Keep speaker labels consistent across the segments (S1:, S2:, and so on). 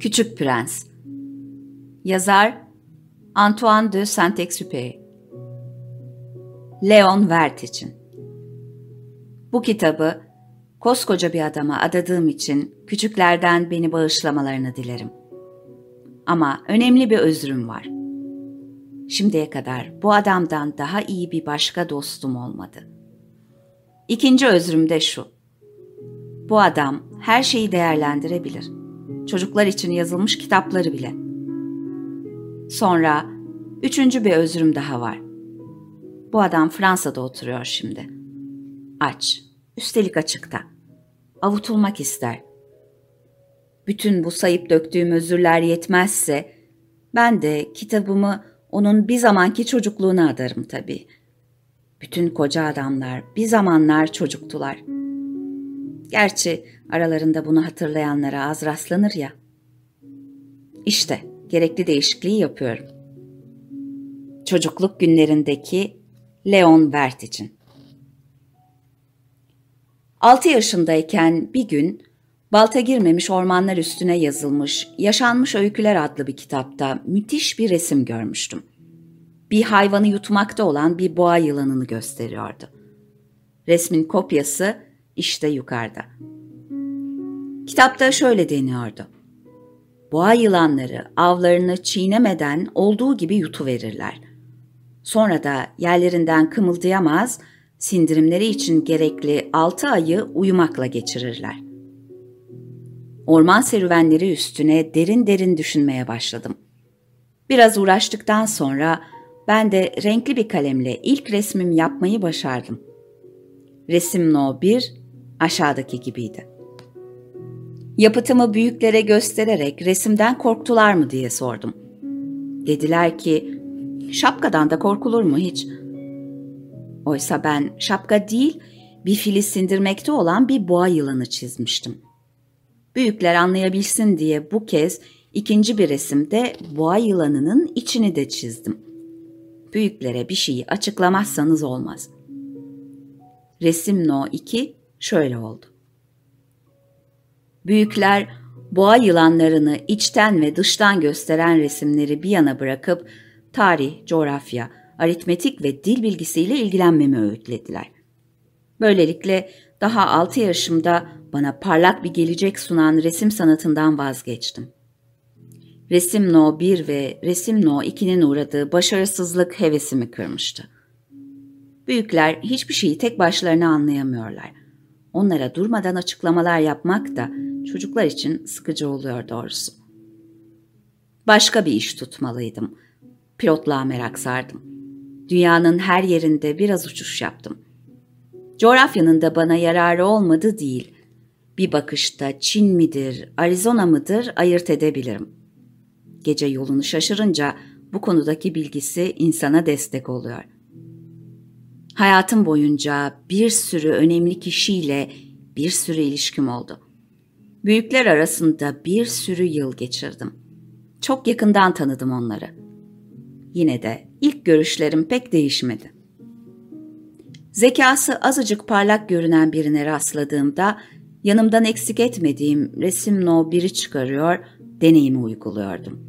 S1: Küçük Prens Yazar Antoine de Saint-Exupéry Leon Vert için Bu kitabı koskoca bir adama adadığım için küçüklerden beni bağışlamalarını dilerim. Ama önemli bir özrüm var. Şimdiye kadar bu adamdan daha iyi bir başka dostum olmadı. İkinci özrüm de şu. Bu adam her şeyi değerlendirebilir. Çocuklar için yazılmış kitapları bile. Sonra üçüncü bir özrüm daha var. Bu adam Fransa'da oturuyor şimdi. Aç, üstelik açıkta. Avutulmak ister. Bütün bu sayıp döktüğüm özürler yetmezse ben de kitabımı onun bir zamanki çocukluğuna adarım tabii. Bütün koca adamlar bir zamanlar çocuktular. Gerçi aralarında bunu hatırlayanlara az rastlanır ya. İşte gerekli değişikliği yapıyorum. Çocukluk günlerindeki Leon Vert için. 6 yaşındayken bir gün balta girmemiş ormanlar üstüne yazılmış Yaşanmış Öyküler adlı bir kitapta müthiş bir resim görmüştüm. Bir hayvanı yutmakta olan bir boğa yılanını gösteriyordu. Resmin kopyası işte yukarıda. Kitapta şöyle deniyordu. Boğa yılanları avlarını çiğnemeden olduğu gibi yutuverirler. Sonra da yerlerinden kımıldayamaz, sindirimleri için gerekli altı ayı uyumakla geçirirler. Orman serüvenleri üstüne derin derin düşünmeye başladım. Biraz uğraştıktan sonra ben de renkli bir kalemle ilk resmimi yapmayı başardım. Resim no 1 aşağıdaki gibiydi. Yapıtımı büyüklere göstererek resimden korktular mı diye sordum. Dediler ki, şapkadan da korkulur mu hiç? Oysa ben şapka değil, bir fili sindirmekte olan bir boğa yılanı çizmiştim. Büyükler anlayabilsin diye bu kez ikinci bir resimde boğa yılanının içini de çizdim. Büyüklere bir şeyi açıklamazsanız olmaz. Resim no 2 şöyle oldu. Büyükler boğa yılanlarını içten ve dıştan gösteren resimleri bir yana bırakıp tarih, coğrafya, aritmetik ve dil bilgisiyle ilgilenmemi öğütlediler. Böylelikle daha 6 yaşımda bana parlak bir gelecek sunan resim sanatından vazgeçtim. Resim No 1 ve Resim No 2'nin uğradığı başarısızlık hevesimi kırmıştı. Büyükler hiçbir şeyi tek başlarına anlayamıyorlar. Onlara durmadan açıklamalar yapmak da çocuklar için sıkıcı oluyor doğrusu. Başka bir iş tutmalıydım. Pilotluğa merak sardım. Dünyanın her yerinde biraz uçuş yaptım. Coğrafyanın da bana yararı olmadı değil. Bir bakışta Çin midir, Arizona mıdır ayırt edebilirim. Gece yolunu şaşırınca bu konudaki bilgisi insana destek oluyor. Hayatım boyunca bir sürü önemli kişiyle bir sürü ilişkim oldu. Büyükler arasında bir sürü yıl geçirdim. Çok yakından tanıdım onları. Yine de ilk görüşlerim pek değişmedi. Zekası azıcık parlak görünen birine rastladığımda yanımdan eksik etmediğim resim no biri çıkarıyor, deneyimi uyguluyordum.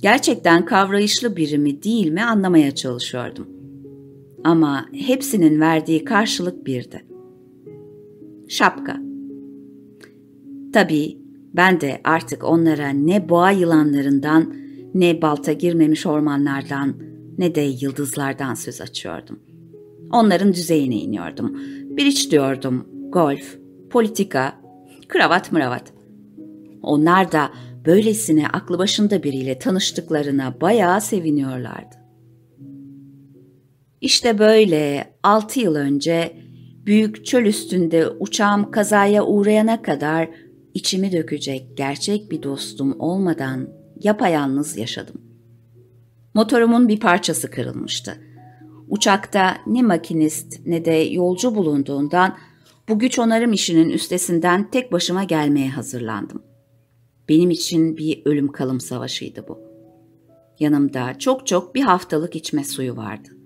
S1: Gerçekten kavrayışlı biri mi değil mi anlamaya çalışıyordum. Ama hepsinin verdiği karşılık birdi. Şapka. Tabii ben de artık onlara ne boğa yılanlarından, ne balta girmemiş ormanlardan, ne de yıldızlardan söz açıyordum. Onların düzeyine iniyordum. Bir iç diyordum, golf, politika, kravat mıravat. Onlar da böylesine aklı başında biriyle tanıştıklarına bayağı seviniyorlardı. İşte böyle altı yıl önce büyük çöl üstünde uçağım kazaya uğrayana kadar içimi dökecek gerçek bir dostum olmadan yapayalnız yaşadım. Motorumun bir parçası kırılmıştı. Uçakta ne makinist ne de yolcu bulunduğundan bu güç onarım işinin üstesinden tek başıma gelmeye hazırlandım. Benim için bir ölüm kalım savaşıydı bu. Yanımda çok çok bir haftalık içme suyu vardı.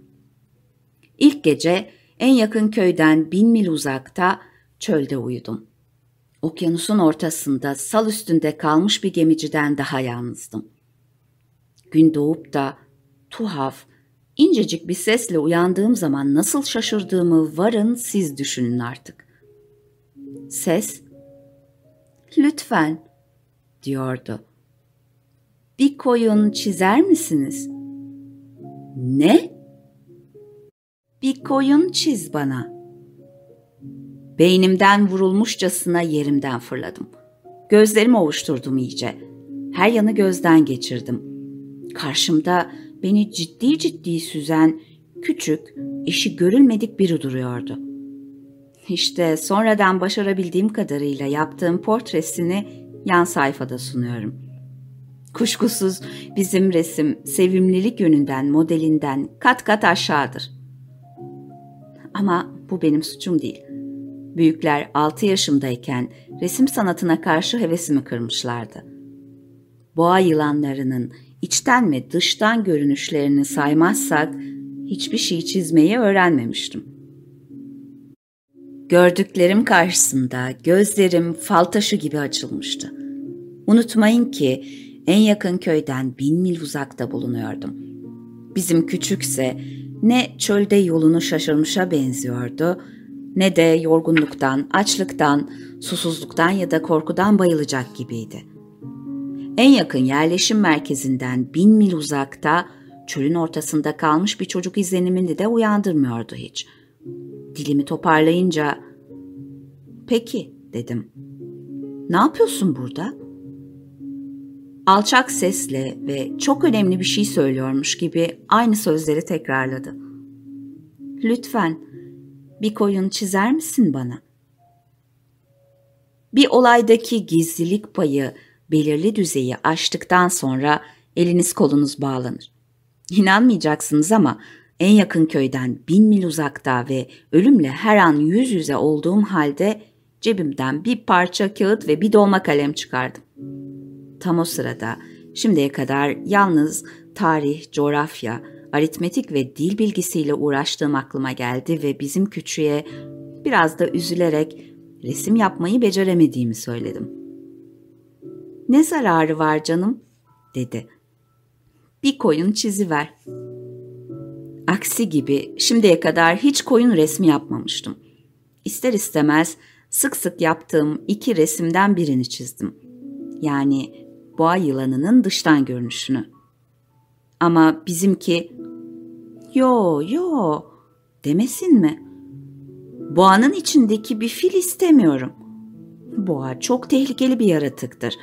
S1: İlk gece en yakın köyden bin mil uzakta çölde uyudum. Okyanusun ortasında sal üstünde kalmış bir gemiciden daha yalnızdım. Gün doğup da tuhaf, incecik bir sesle uyandığım zaman nasıl şaşırdığımı varın siz düşünün artık. Ses, lütfen diyordu. Bir koyun çizer misiniz? Ne? Bir koyun çiz bana. Beynimden vurulmuşçasına yerimden fırladım. Gözlerimi ovuşturdum iyice. Her yanı gözden geçirdim. Karşımda beni ciddi ciddi süzen küçük, işi görülmedik biri duruyordu. İşte sonradan başarabildiğim kadarıyla yaptığım portresini yan sayfada sunuyorum. Kuşkusuz bizim resim sevimlilik yönünden, modelinden kat kat aşağıdır. Ama bu benim suçum değil. Büyükler 6 yaşımdayken resim sanatına karşı hevesimi kırmışlardı. Boğa yılanlarının içten ve dıştan görünüşlerini saymazsak hiçbir şey çizmeyi öğrenmemiştim. Gördüklerim karşısında gözlerim fal taşı gibi açılmıştı. Unutmayın ki en yakın köyden bin mil uzakta bulunuyordum. Bizim küçükse ne çölde yolunu şaşırmışa benziyordu ne de yorgunluktan, açlıktan, susuzluktan ya da korkudan bayılacak gibiydi. En yakın yerleşim merkezinden bin mil uzakta çölün ortasında kalmış bir çocuk izlenimini de uyandırmıyordu hiç. Dilimi toparlayınca "Peki." dedim. "Ne yapıyorsun burada?" Alçak sesle ve çok önemli bir şey söylüyormuş gibi aynı sözleri tekrarladı. "Lütfen bir koyun çizer misin bana? Bir olaydaki gizlilik payı belirli düzeyi aştıktan sonra eliniz kolunuz bağlanır. İnanmayacaksınız ama en yakın köyden bin mil uzakta ve ölümle her an yüz yüze olduğum halde cebimden bir parça kağıt ve bir dolma kalem çıkardım. Tam o sırada şimdiye kadar yalnız tarih, coğrafya, aritmetik ve dil bilgisiyle uğraştığım aklıma geldi ve bizim küçüğe biraz da üzülerek resim yapmayı beceremediğimi söyledim. Ne zararı var canım? dedi. Bir koyun çiziver. Aksi gibi şimdiye kadar hiç koyun resmi yapmamıştım. İster istemez sık sık yaptığım iki resimden birini çizdim. Yani boğa yılanının dıştan görünüşünü. Ama bizimki yo yo demesin mi? Boğanın içindeki bir fil istemiyorum. Boğa çok tehlikeli bir yaratıktır.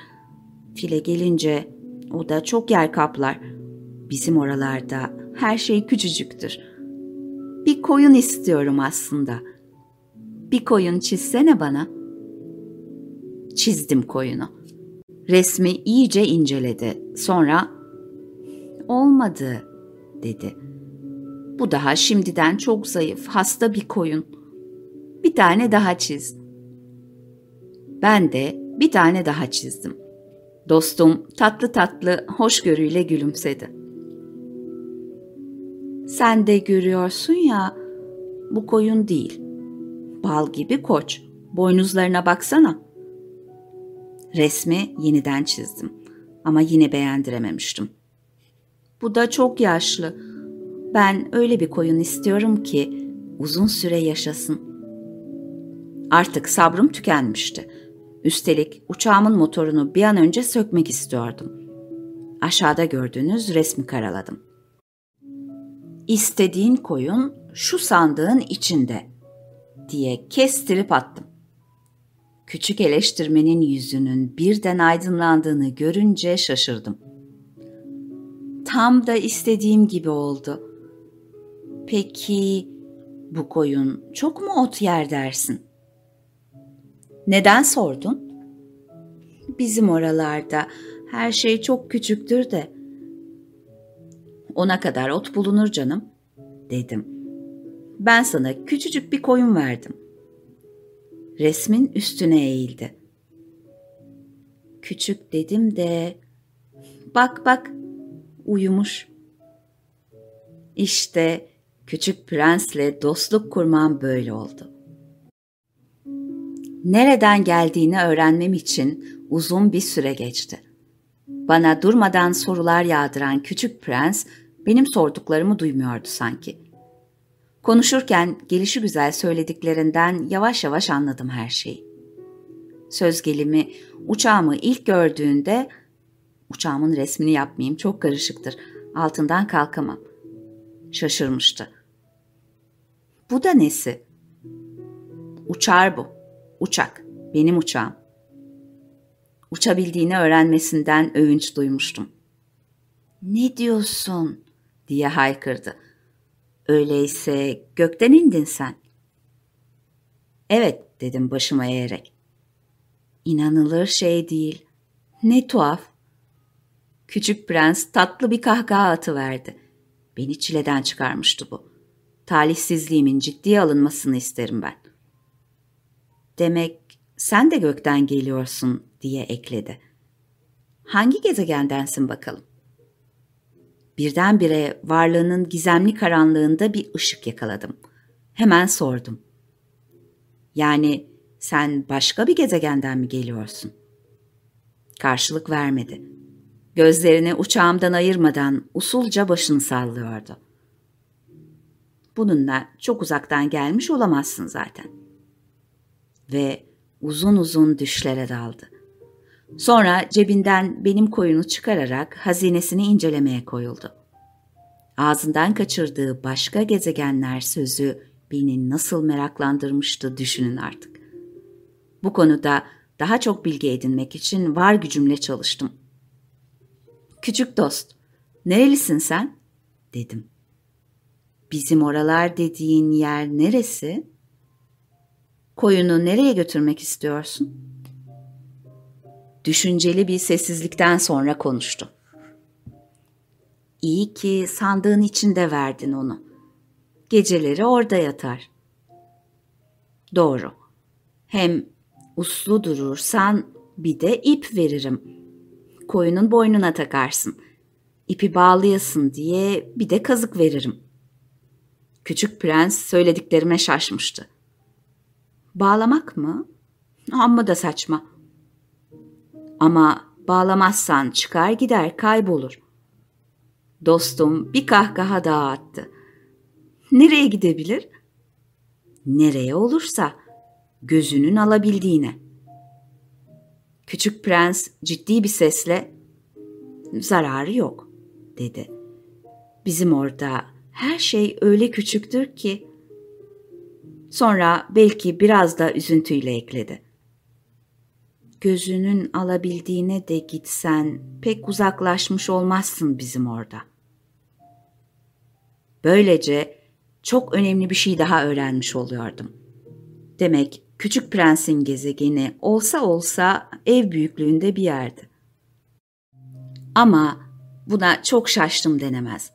S1: File gelince o da çok yer kaplar. Bizim oralarda her şey küçücüktür. Bir koyun istiyorum aslında. Bir koyun çizsene bana. Çizdim koyunu. Resmi iyice inceledi. Sonra olmadı dedi. Bu daha şimdiden çok zayıf, hasta bir koyun. Bir tane daha çiz. Ben de bir tane daha çizdim. Dostum tatlı tatlı hoşgörüyle gülümsedi. Sen de görüyorsun ya, bu koyun değil. Bal gibi koç. Boynuzlarına baksana. Resmi yeniden çizdim ama yine beğendirememiştim. Bu da çok yaşlı. Ben öyle bir koyun istiyorum ki uzun süre yaşasın. Artık sabrım tükenmişti. Üstelik uçağımın motorunu bir an önce sökmek istiyordum. Aşağıda gördüğünüz resmi karaladım. İstediğin koyun şu sandığın içinde diye kestirip attım. Küçük eleştirmenin yüzünün birden aydınlandığını görünce şaşırdım. Tam da istediğim gibi oldu. Peki bu koyun çok mu ot yer dersin? Neden sordun? Bizim oralarda her şey çok küçüktür de. Ona kadar ot bulunur canım, dedim. Ben sana küçücük bir koyun verdim. Resmin üstüne eğildi. Küçük dedim de bak bak uyumuş. İşte küçük prensle dostluk kurmam böyle oldu. Nereden geldiğini öğrenmem için uzun bir süre geçti. Bana durmadan sorular yağdıran küçük prens benim sorduklarımı duymuyordu sanki. Konuşurken gelişi güzel söylediklerinden yavaş yavaş anladım her şeyi. Söz gelimi uçağımı ilk gördüğünde uçağımın resmini yapmayayım çok karışıktır. Altından kalkamam. Şaşırmıştı. Bu da nesi? Uçar bu. Uçak. Benim uçağım. Uçabildiğini öğrenmesinden övünç duymuştum. Ne diyorsun? diye haykırdı. Öyleyse gökten indin sen. Evet dedim başıma eğerek. İnanılır şey değil. Ne tuhaf. Küçük prens tatlı bir kahkaha atıverdi. Beni çileden çıkarmıştı bu. Talihsizliğimin ciddiye alınmasını isterim ben. Demek sen de gökten geliyorsun diye ekledi. Hangi gezegendensin bakalım? Birdenbire varlığının gizemli karanlığında bir ışık yakaladım. Hemen sordum. Yani sen başka bir gezegenden mi geliyorsun? Karşılık vermedi. Gözlerini uçağımdan ayırmadan usulca başını sallıyordu. Bununla çok uzaktan gelmiş olamazsın zaten. Ve uzun uzun düşlere daldı. Sonra cebinden benim koyunu çıkararak hazinesini incelemeye koyuldu. Ağzından kaçırdığı başka gezegenler sözü beni nasıl meraklandırmıştı düşünün artık. Bu konuda daha çok bilgi edinmek için var gücümle çalıştım. Küçük dost, nerelisin sen? dedim. Bizim oralar dediğin yer neresi? Koyunu nereye götürmek istiyorsun? Düşünceli bir sessizlikten sonra konuştu. İyi ki sandığın içinde verdin onu. Geceleri orada yatar. Doğru. Hem uslu durursan bir de ip veririm. Koyunun boynuna takarsın. İpi bağlayasın diye bir de kazık veririm. Küçük prens söylediklerime şaşmıştı. Bağlamak mı? Amma da saçma. Ama bağlamazsan çıkar gider kaybolur. Dostum bir kahkaha daha attı. Nereye gidebilir? Nereye olursa gözünün alabildiğine. Küçük prens ciddi bir sesle zararı yok dedi. Bizim orada her şey öyle küçüktür ki Sonra belki biraz da üzüntüyle ekledi. Gözünün alabildiğine de gitsen pek uzaklaşmış olmazsın bizim orada. Böylece çok önemli bir şey daha öğrenmiş oluyordum. Demek Küçük Prens'in gezegeni olsa olsa ev büyüklüğünde bir yerdi. Ama buna çok şaştım denemez.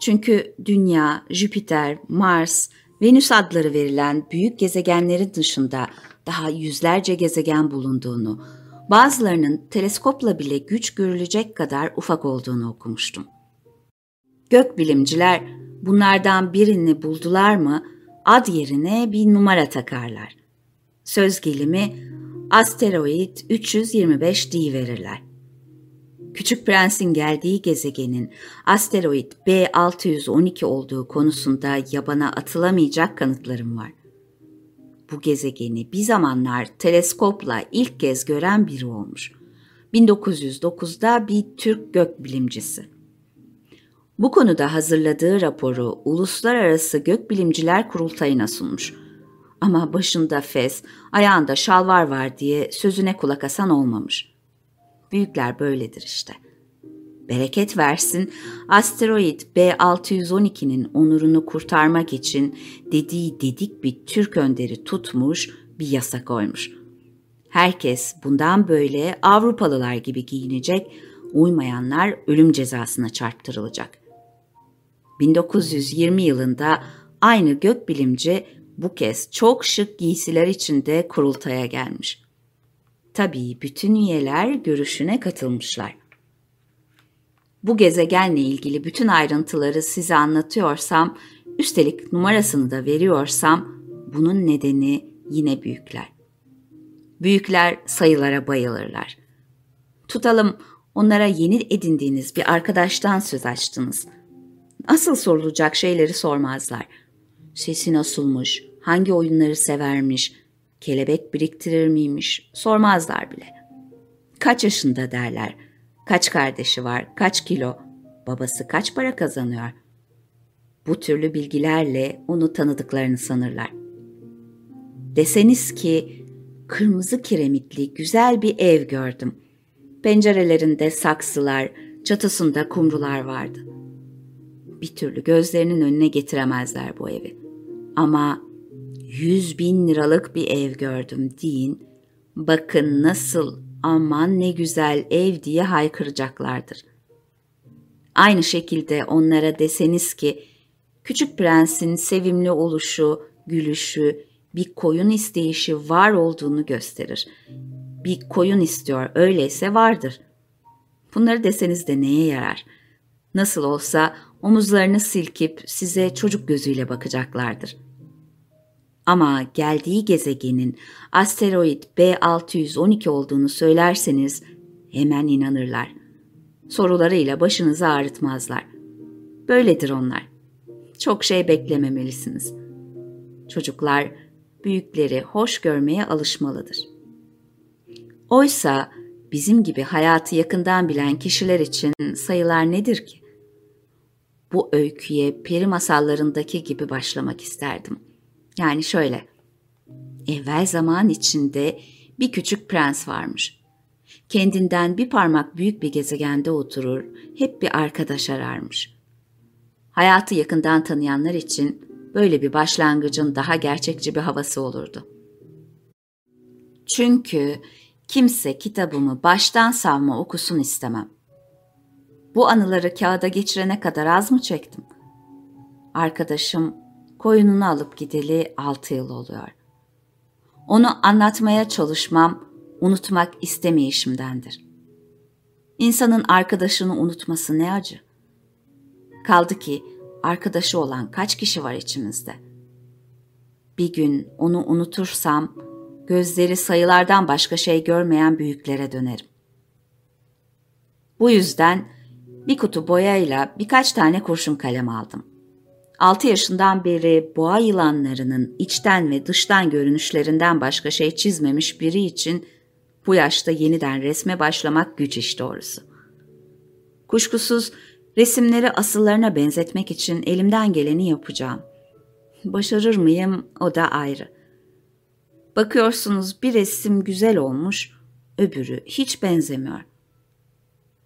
S1: Çünkü Dünya, Jüpiter, Mars Venüs adları verilen büyük gezegenlerin dışında daha yüzlerce gezegen bulunduğunu, bazılarının teleskopla bile güç görülecek kadar ufak olduğunu okumuştum. Gökbilimciler bunlardan birini buldular mı ad yerine bir numara takarlar. Söz gelimi asteroid 325 D verirler. Küçük Prens'in geldiği gezegenin asteroid B612 olduğu konusunda yabana atılamayacak kanıtlarım var. Bu gezegeni bir zamanlar teleskopla ilk kez gören biri olmuş. 1909'da bir Türk gökbilimcisi. Bu konuda hazırladığı raporu Uluslararası Gökbilimciler Kurultayı'na sunmuş. Ama başında fes, ayağında şalvar var diye sözüne kulak asan olmamış.'' Büyükler böyledir işte. Bereket versin, asteroid B612'nin onurunu kurtarmak için dediği dedik bir Türk önderi tutmuş, bir yasa koymuş. Herkes bundan böyle Avrupalılar gibi giyinecek, uymayanlar ölüm cezasına çarptırılacak. 1920 yılında aynı gökbilimci bu kez çok şık giysiler içinde kurultaya gelmiş. Tabii bütün üyeler görüşüne katılmışlar. Bu gezegenle ilgili bütün ayrıntıları size anlatıyorsam, üstelik numarasını da veriyorsam bunun nedeni yine büyükler. Büyükler sayılara bayılırlar. Tutalım onlara yeni edindiğiniz bir arkadaştan söz açtınız. Asıl sorulacak şeyleri sormazlar. Sesi nasılmış, hangi oyunları severmiş, kelebek biriktirir miymiş sormazlar bile. Kaç yaşında derler, kaç kardeşi var, kaç kilo, babası kaç para kazanıyor. Bu türlü bilgilerle onu tanıdıklarını sanırlar. Deseniz ki kırmızı kiremitli güzel bir ev gördüm. Pencerelerinde saksılar, çatısında kumrular vardı. Bir türlü gözlerinin önüne getiremezler bu evi. Ama yüz bin liralık bir ev gördüm deyin. Bakın nasıl aman ne güzel ev diye haykıracaklardır. Aynı şekilde onlara deseniz ki küçük prensin sevimli oluşu, gülüşü, bir koyun isteyişi var olduğunu gösterir. Bir koyun istiyor, öyleyse vardır. Bunları deseniz de neye yarar? Nasıl olsa omuzlarını silkip size çocuk gözüyle bakacaklardır. Ama geldiği gezegenin asteroid B612 olduğunu söylerseniz hemen inanırlar. Sorularıyla başınızı ağrıtmazlar. Böyledir onlar. Çok şey beklememelisiniz. Çocuklar büyükleri hoş görmeye alışmalıdır. Oysa bizim gibi hayatı yakından bilen kişiler için sayılar nedir ki? Bu öyküye peri masallarındaki gibi başlamak isterdim. Yani şöyle. Evvel zaman içinde bir küçük prens varmış. Kendinden bir parmak büyük bir gezegende oturur, hep bir arkadaş ararmış. Hayatı yakından tanıyanlar için böyle bir başlangıcın daha gerçekçi bir havası olurdu. Çünkü kimse kitabımı baştan savma okusun istemem. Bu anıları kağıda geçirene kadar az mı çektim? Arkadaşım koyununu alıp gideli altı yıl oluyor. Onu anlatmaya çalışmam, unutmak istemeyişimdendir. İnsanın arkadaşını unutması ne acı. Kaldı ki arkadaşı olan kaç kişi var içimizde? Bir gün onu unutursam gözleri sayılardan başka şey görmeyen büyüklere dönerim. Bu yüzden bir kutu boyayla birkaç tane kurşun kalem aldım. 6 yaşından beri boğa yılanlarının içten ve dıştan görünüşlerinden başka şey çizmemiş biri için bu yaşta yeniden resme başlamak güç iş doğrusu. Kuşkusuz resimleri asıllarına benzetmek için elimden geleni yapacağım. Başarır mıyım o da ayrı. Bakıyorsunuz bir resim güzel olmuş, öbürü hiç benzemiyor.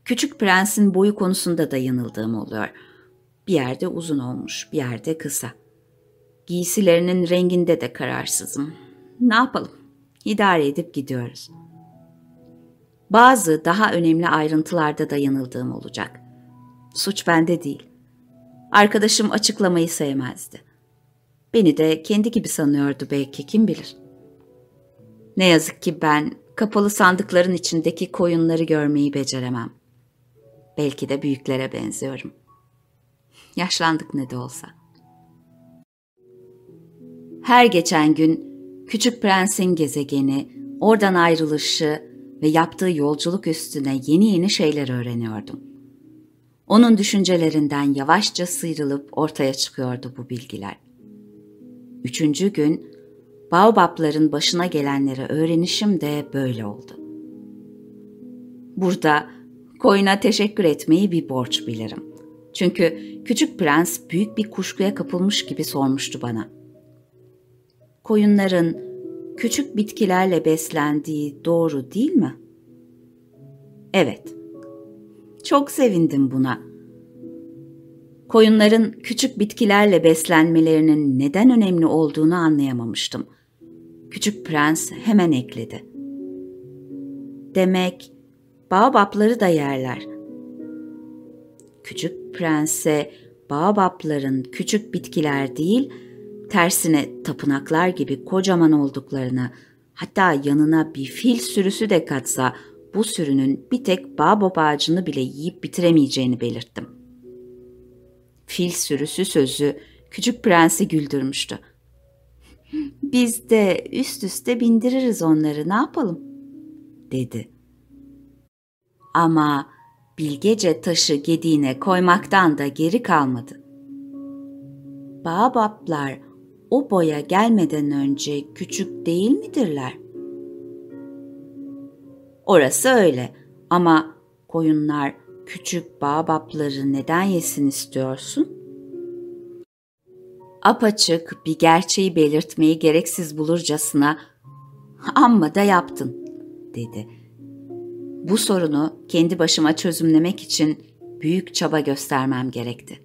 S1: Küçük prensin boyu konusunda da yanıldığım oluyor.'' Bir yerde uzun olmuş, bir yerde kısa. Giysilerinin renginde de kararsızım. Ne yapalım? İdare edip gidiyoruz. Bazı daha önemli ayrıntılarda da yanıldığım olacak. Suç bende değil. Arkadaşım açıklamayı sevmezdi. Beni de kendi gibi sanıyordu belki kim bilir. Ne yazık ki ben kapalı sandıkların içindeki koyunları görmeyi beceremem. Belki de büyüklere benziyorum. Yaşlandık ne de olsa. Her geçen gün Küçük Prens'in gezegeni, oradan ayrılışı ve yaptığı yolculuk üstüne yeni yeni şeyler öğreniyordum. Onun düşüncelerinden yavaşça sıyrılıp ortaya çıkıyordu bu bilgiler. Üçüncü gün Baobab'ların başına gelenleri öğrenişim de böyle oldu. Burada koyuna teşekkür etmeyi bir borç bilirim. Çünkü küçük prens büyük bir kuşkuya kapılmış gibi sormuştu bana. Koyunların küçük bitkilerle beslendiği doğru değil mi? Evet. Çok sevindim buna. Koyunların küçük bitkilerle beslenmelerinin neden önemli olduğunu anlayamamıştım. Küçük prens hemen ekledi. Demek baobapları da yerler. Küçük prense baobapların küçük bitkiler değil, tersine tapınaklar gibi kocaman olduklarını, hatta yanına bir fil sürüsü de katsa bu sürünün bir tek baobab ağacını bile yiyip bitiremeyeceğini belirttim. Fil sürüsü sözü küçük prensi güldürmüştü. Biz de üst üste bindiririz onları ne yapalım? dedi. Ama bilgece taşı gediğine koymaktan da geri kalmadı. Bağbaplar o boya gelmeden önce küçük değil midirler? Orası öyle ama koyunlar küçük bağbapları neden yesin istiyorsun? Apaçık bir gerçeği belirtmeyi gereksiz bulurcasına amma da yaptın dedi. Bu sorunu kendi başıma çözümlemek için büyük çaba göstermem gerekti.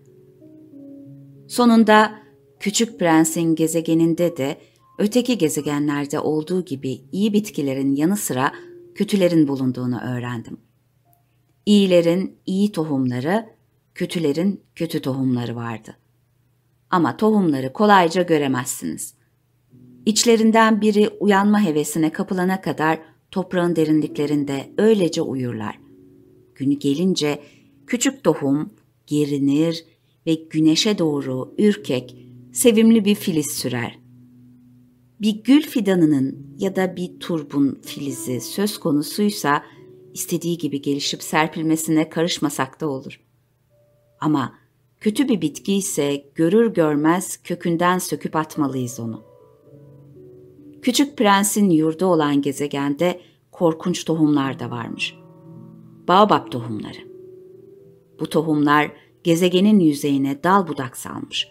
S1: Sonunda Küçük Prens'in gezegeninde de öteki gezegenlerde olduğu gibi iyi bitkilerin yanı sıra kötülerin bulunduğunu öğrendim. İyilerin iyi tohumları, kötülerin kötü tohumları vardı. Ama tohumları kolayca göremezsiniz. İçlerinden biri uyanma hevesine kapılana kadar toprağın derinliklerinde öylece uyurlar. Günü gelince küçük tohum gerinir ve güneşe doğru ürkek, sevimli bir filiz sürer. Bir gül fidanının ya da bir turbun filizi söz konusuysa istediği gibi gelişip serpilmesine karışmasak da olur. Ama kötü bir bitki ise görür görmez kökünden söküp atmalıyız onu. Küçük prensin yurdu olan gezegende korkunç tohumlar da varmış. Baobab tohumları. Bu tohumlar gezegenin yüzeyine dal budak salmış.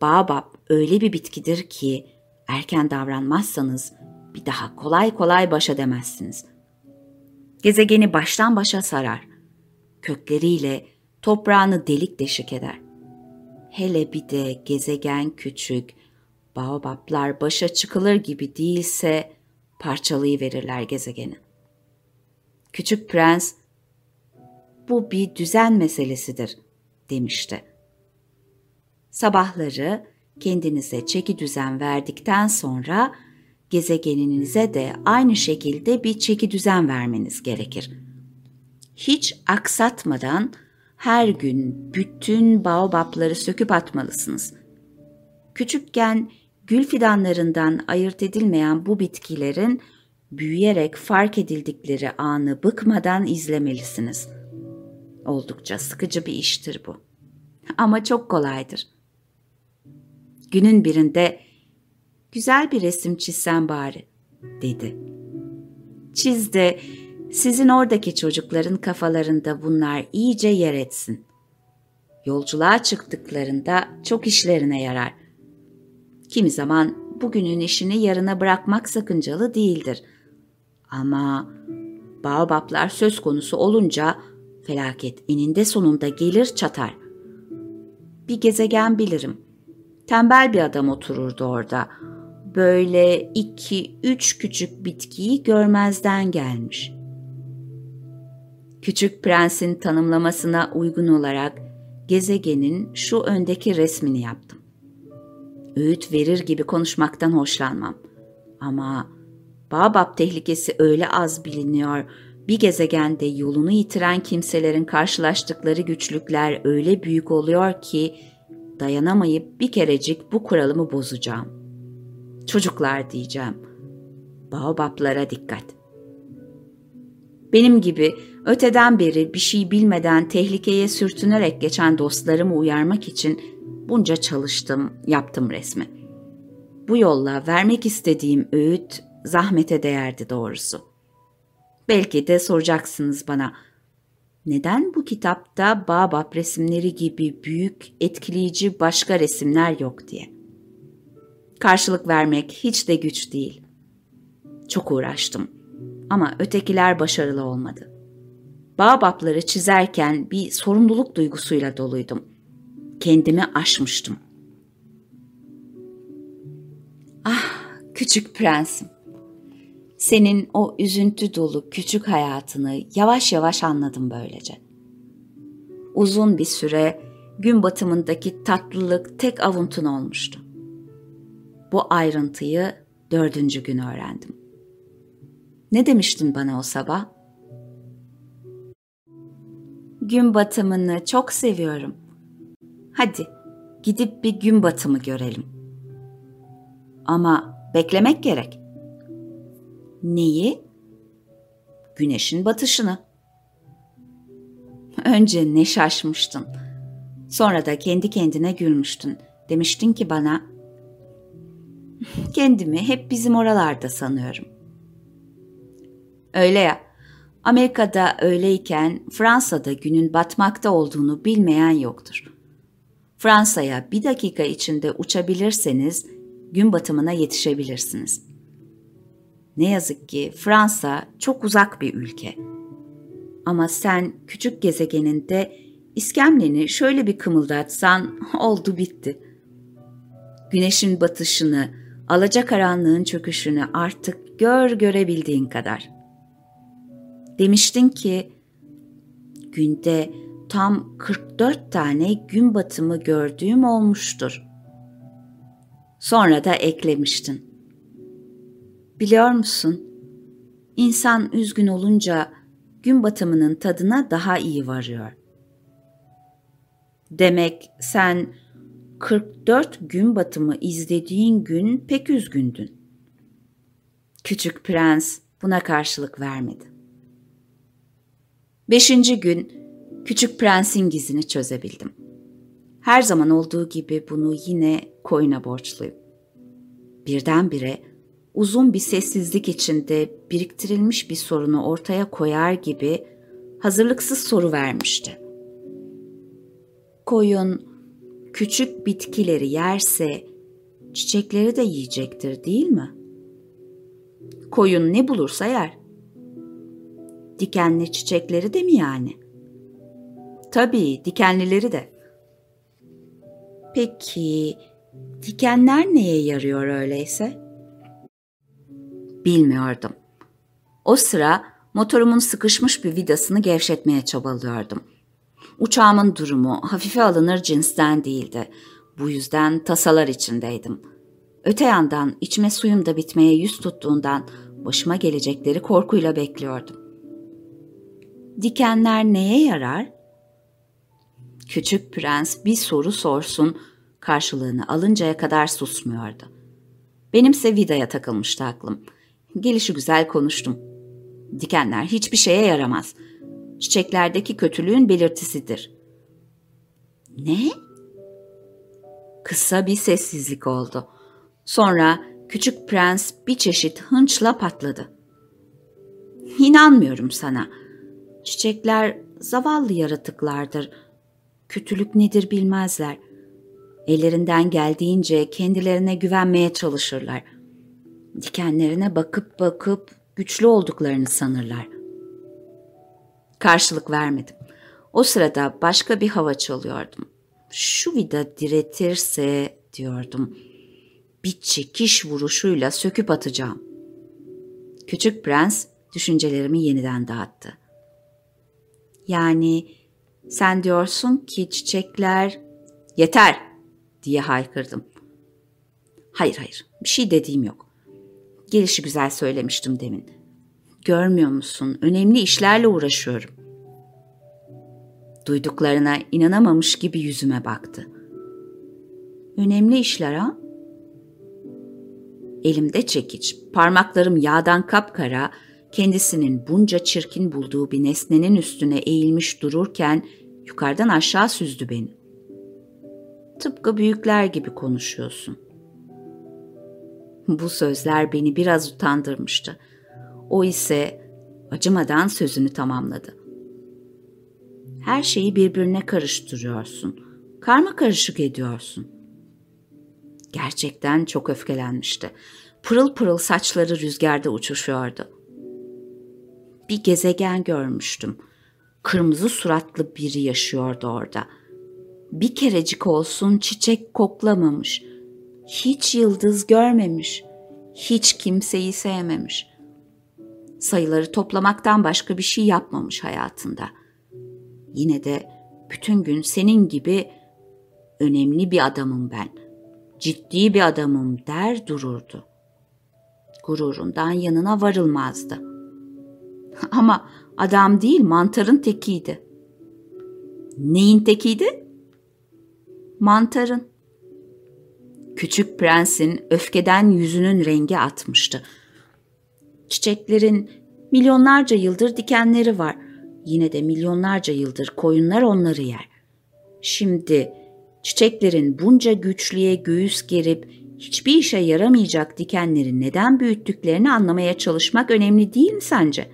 S1: Baobab öyle bir bitkidir ki erken davranmazsanız bir daha kolay kolay baş edemezsiniz. Gezegeni baştan başa sarar. Kökleriyle toprağını delik deşik eder. Hele bir de gezegen küçük, baobablar başa çıkılır gibi değilse parçalayıverirler gezegeni. Küçük prens, bu bir düzen meselesidir demişti. Sabahları kendinize çeki düzen verdikten sonra gezegeninize de aynı şekilde bir çeki düzen vermeniz gerekir. Hiç aksatmadan her gün bütün baobapları söküp atmalısınız. Küçükken gül fidanlarından ayırt edilmeyen bu bitkilerin büyüyerek fark edildikleri anı bıkmadan izlemelisiniz. Oldukça sıkıcı bir iştir bu. Ama çok kolaydır. Günün birinde güzel bir resim çizsen bari dedi. Çiz de sizin oradaki çocukların kafalarında bunlar iyice yer etsin. Yolculuğa çıktıklarında çok işlerine yarar. Kimi zaman bugünün işini yarına bırakmak sakıncalı değildir. Ama baobaplar söz konusu olunca felaket eninde sonunda gelir çatar. Bir gezegen bilirim. Tembel bir adam otururdu orada. Böyle iki, üç küçük bitkiyi görmezden gelmiş. Küçük prensin tanımlamasına uygun olarak gezegenin şu öndeki resmini yaptım. Öğüt verir gibi konuşmaktan hoşlanmam. Ama Babab tehlikesi öyle az biliniyor, bir gezegende yolunu yitiren kimselerin karşılaştıkları güçlükler öyle büyük oluyor ki dayanamayıp bir kerecik bu kuralımı bozacağım. Çocuklar diyeceğim. Baobaplara dikkat. Benim gibi öteden beri bir şey bilmeden tehlikeye sürtünerek geçen dostlarımı uyarmak için bunca çalıştım, yaptım resmi. Bu yolla vermek istediğim öğüt zahmete değerdi doğrusu. Belki de soracaksınız bana, neden bu kitapta Babab resimleri gibi büyük, etkileyici başka resimler yok diye. Karşılık vermek hiç de güç değil. Çok uğraştım ama ötekiler başarılı olmadı. Babapları çizerken bir sorumluluk duygusuyla doluydum. Kendimi aşmıştım. Ah, küçük prensim. Senin o üzüntü dolu küçük hayatını yavaş yavaş anladım böylece. Uzun bir süre gün batımındaki tatlılık tek avuntun olmuştu. Bu ayrıntıyı dördüncü gün öğrendim. Ne demiştin bana o sabah? Gün batımını çok seviyorum. Hadi gidip bir gün batımı görelim. Ama Beklemek gerek. Neyi? Güneşin batışını. Önce ne şaşmıştın. Sonra da kendi kendine gülmüştün. Demiştin ki bana, kendimi hep bizim oralarda sanıyorum. Öyle ya, Amerika'da öyleyken Fransa'da günün batmakta olduğunu bilmeyen yoktur. Fransa'ya bir dakika içinde uçabilirseniz gün batımına yetişebilirsiniz. Ne yazık ki Fransa çok uzak bir ülke. Ama sen küçük gezegeninde iskemleni şöyle bir kımıldatsan oldu bitti. Güneşin batışını, alacakaranlığın çöküşünü artık gör görebildiğin kadar. Demiştin ki günde tam 44 tane gün batımı gördüğüm olmuştur. Sonra da eklemiştin. Biliyor musun? İnsan üzgün olunca gün batımının tadına daha iyi varıyor. Demek sen 44 gün batımı izlediğin gün pek üzgündün. Küçük prens buna karşılık vermedi. Beşinci gün küçük prensin gizini çözebildim. Her zaman olduğu gibi bunu yine koyuna borçluyum. Birdenbire uzun bir sessizlik içinde biriktirilmiş bir sorunu ortaya koyar gibi hazırlıksız soru vermişti. Koyun küçük bitkileri yerse çiçekleri de yiyecektir değil mi? Koyun ne bulursa yer. Dikenli çiçekleri de mi yani? Tabii dikenlileri de. Peki dikenler neye yarıyor öyleyse? Bilmiyordum. O sıra motorumun sıkışmış bir vidasını gevşetmeye çabalıyordum. Uçağımın durumu hafife alınır cinsten değildi. Bu yüzden tasalar içindeydim. Öte yandan içme suyum da bitmeye yüz tuttuğundan başıma gelecekleri korkuyla bekliyordum. Dikenler neye yarar? Küçük prens bir soru sorsun, karşılığını alıncaya kadar susmuyordu. Benimse vidaya takılmıştı aklım. Gelişi güzel konuştum. Dikenler hiçbir şeye yaramaz. Çiçeklerdeki kötülüğün belirtisidir. Ne? Kısa bir sessizlik oldu. Sonra küçük prens bir çeşit hınçla patladı. İnanmıyorum sana. Çiçekler zavallı yaratıklardır. Kötülük nedir bilmezler. Ellerinden geldiğince kendilerine güvenmeye çalışırlar. Dikenlerine bakıp bakıp güçlü olduklarını sanırlar. Karşılık vermedim. O sırada başka bir hava çalıyordum. Şu vida diretirse diyordum. Bir çekiş vuruşuyla söküp atacağım. Küçük prens düşüncelerimi yeniden dağıttı. Yani sen diyorsun ki çiçekler yeter diye haykırdım. Hayır hayır bir şey dediğim yok. Gelişi güzel söylemiştim demin. Görmüyor musun? Önemli işlerle uğraşıyorum. Duyduklarına inanamamış gibi yüzüme baktı. Önemli işler ha? Elimde çekiç, parmaklarım yağdan kapkara, kendisinin bunca çirkin bulduğu bir nesnenin üstüne eğilmiş dururken yukarıdan aşağı süzdü beni. Tıpkı büyükler gibi konuşuyorsun. Bu sözler beni biraz utandırmıştı. O ise acımadan sözünü tamamladı. Her şeyi birbirine karıştırıyorsun. Karma karışık ediyorsun. Gerçekten çok öfkelenmişti. Pırıl pırıl saçları rüzgarda uçuşuyordu. Bir gezegen görmüştüm. Kırmızı suratlı biri yaşıyordu orada. Bir kerecik olsun çiçek koklamamış. Hiç yıldız görmemiş. Hiç kimseyi sevmemiş. Sayıları toplamaktan başka bir şey yapmamış hayatında. Yine de bütün gün senin gibi önemli bir adamım ben. Ciddi bir adamım der dururdu. Gururundan yanına varılmazdı. Ama adam değil mantarın tekiydi. Neyin tekiydi? Mantarın. Küçük prensin öfkeden yüzünün rengi atmıştı. Çiçeklerin milyonlarca yıldır dikenleri var. Yine de milyonlarca yıldır koyunlar onları yer. Şimdi çiçeklerin bunca güçlüye göğüs gerip hiçbir işe yaramayacak dikenleri neden büyüttüklerini anlamaya çalışmak önemli değil mi sence?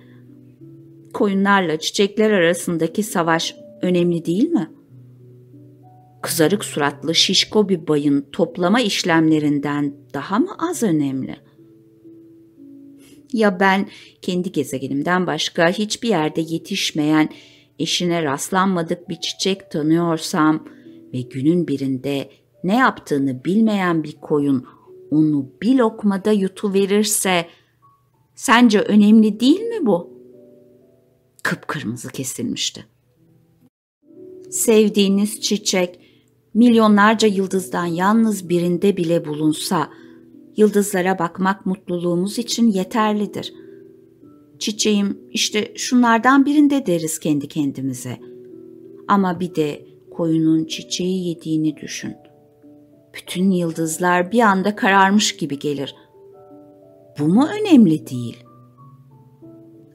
S1: Koyunlarla çiçekler arasındaki savaş önemli değil mi? Kızarık suratlı şişko bir bayın toplama işlemlerinden daha mı az önemli? Ya ben kendi gezegenimden başka hiçbir yerde yetişmeyen, eşine rastlanmadık bir çiçek tanıyorsam ve günün birinde ne yaptığını bilmeyen bir koyun onu bir lokmada yutuverirse sence önemli değil mi bu? Kıpkırmızı kesilmişti. Sevdiğiniz çiçek milyonlarca yıldızdan yalnız birinde bile bulunsa yıldızlara bakmak mutluluğumuz için yeterlidir. Çiçeğim işte şunlardan birinde deriz kendi kendimize. Ama bir de koyunun çiçeği yediğini düşün. Bütün yıldızlar bir anda kararmış gibi gelir. Bu mu önemli değil?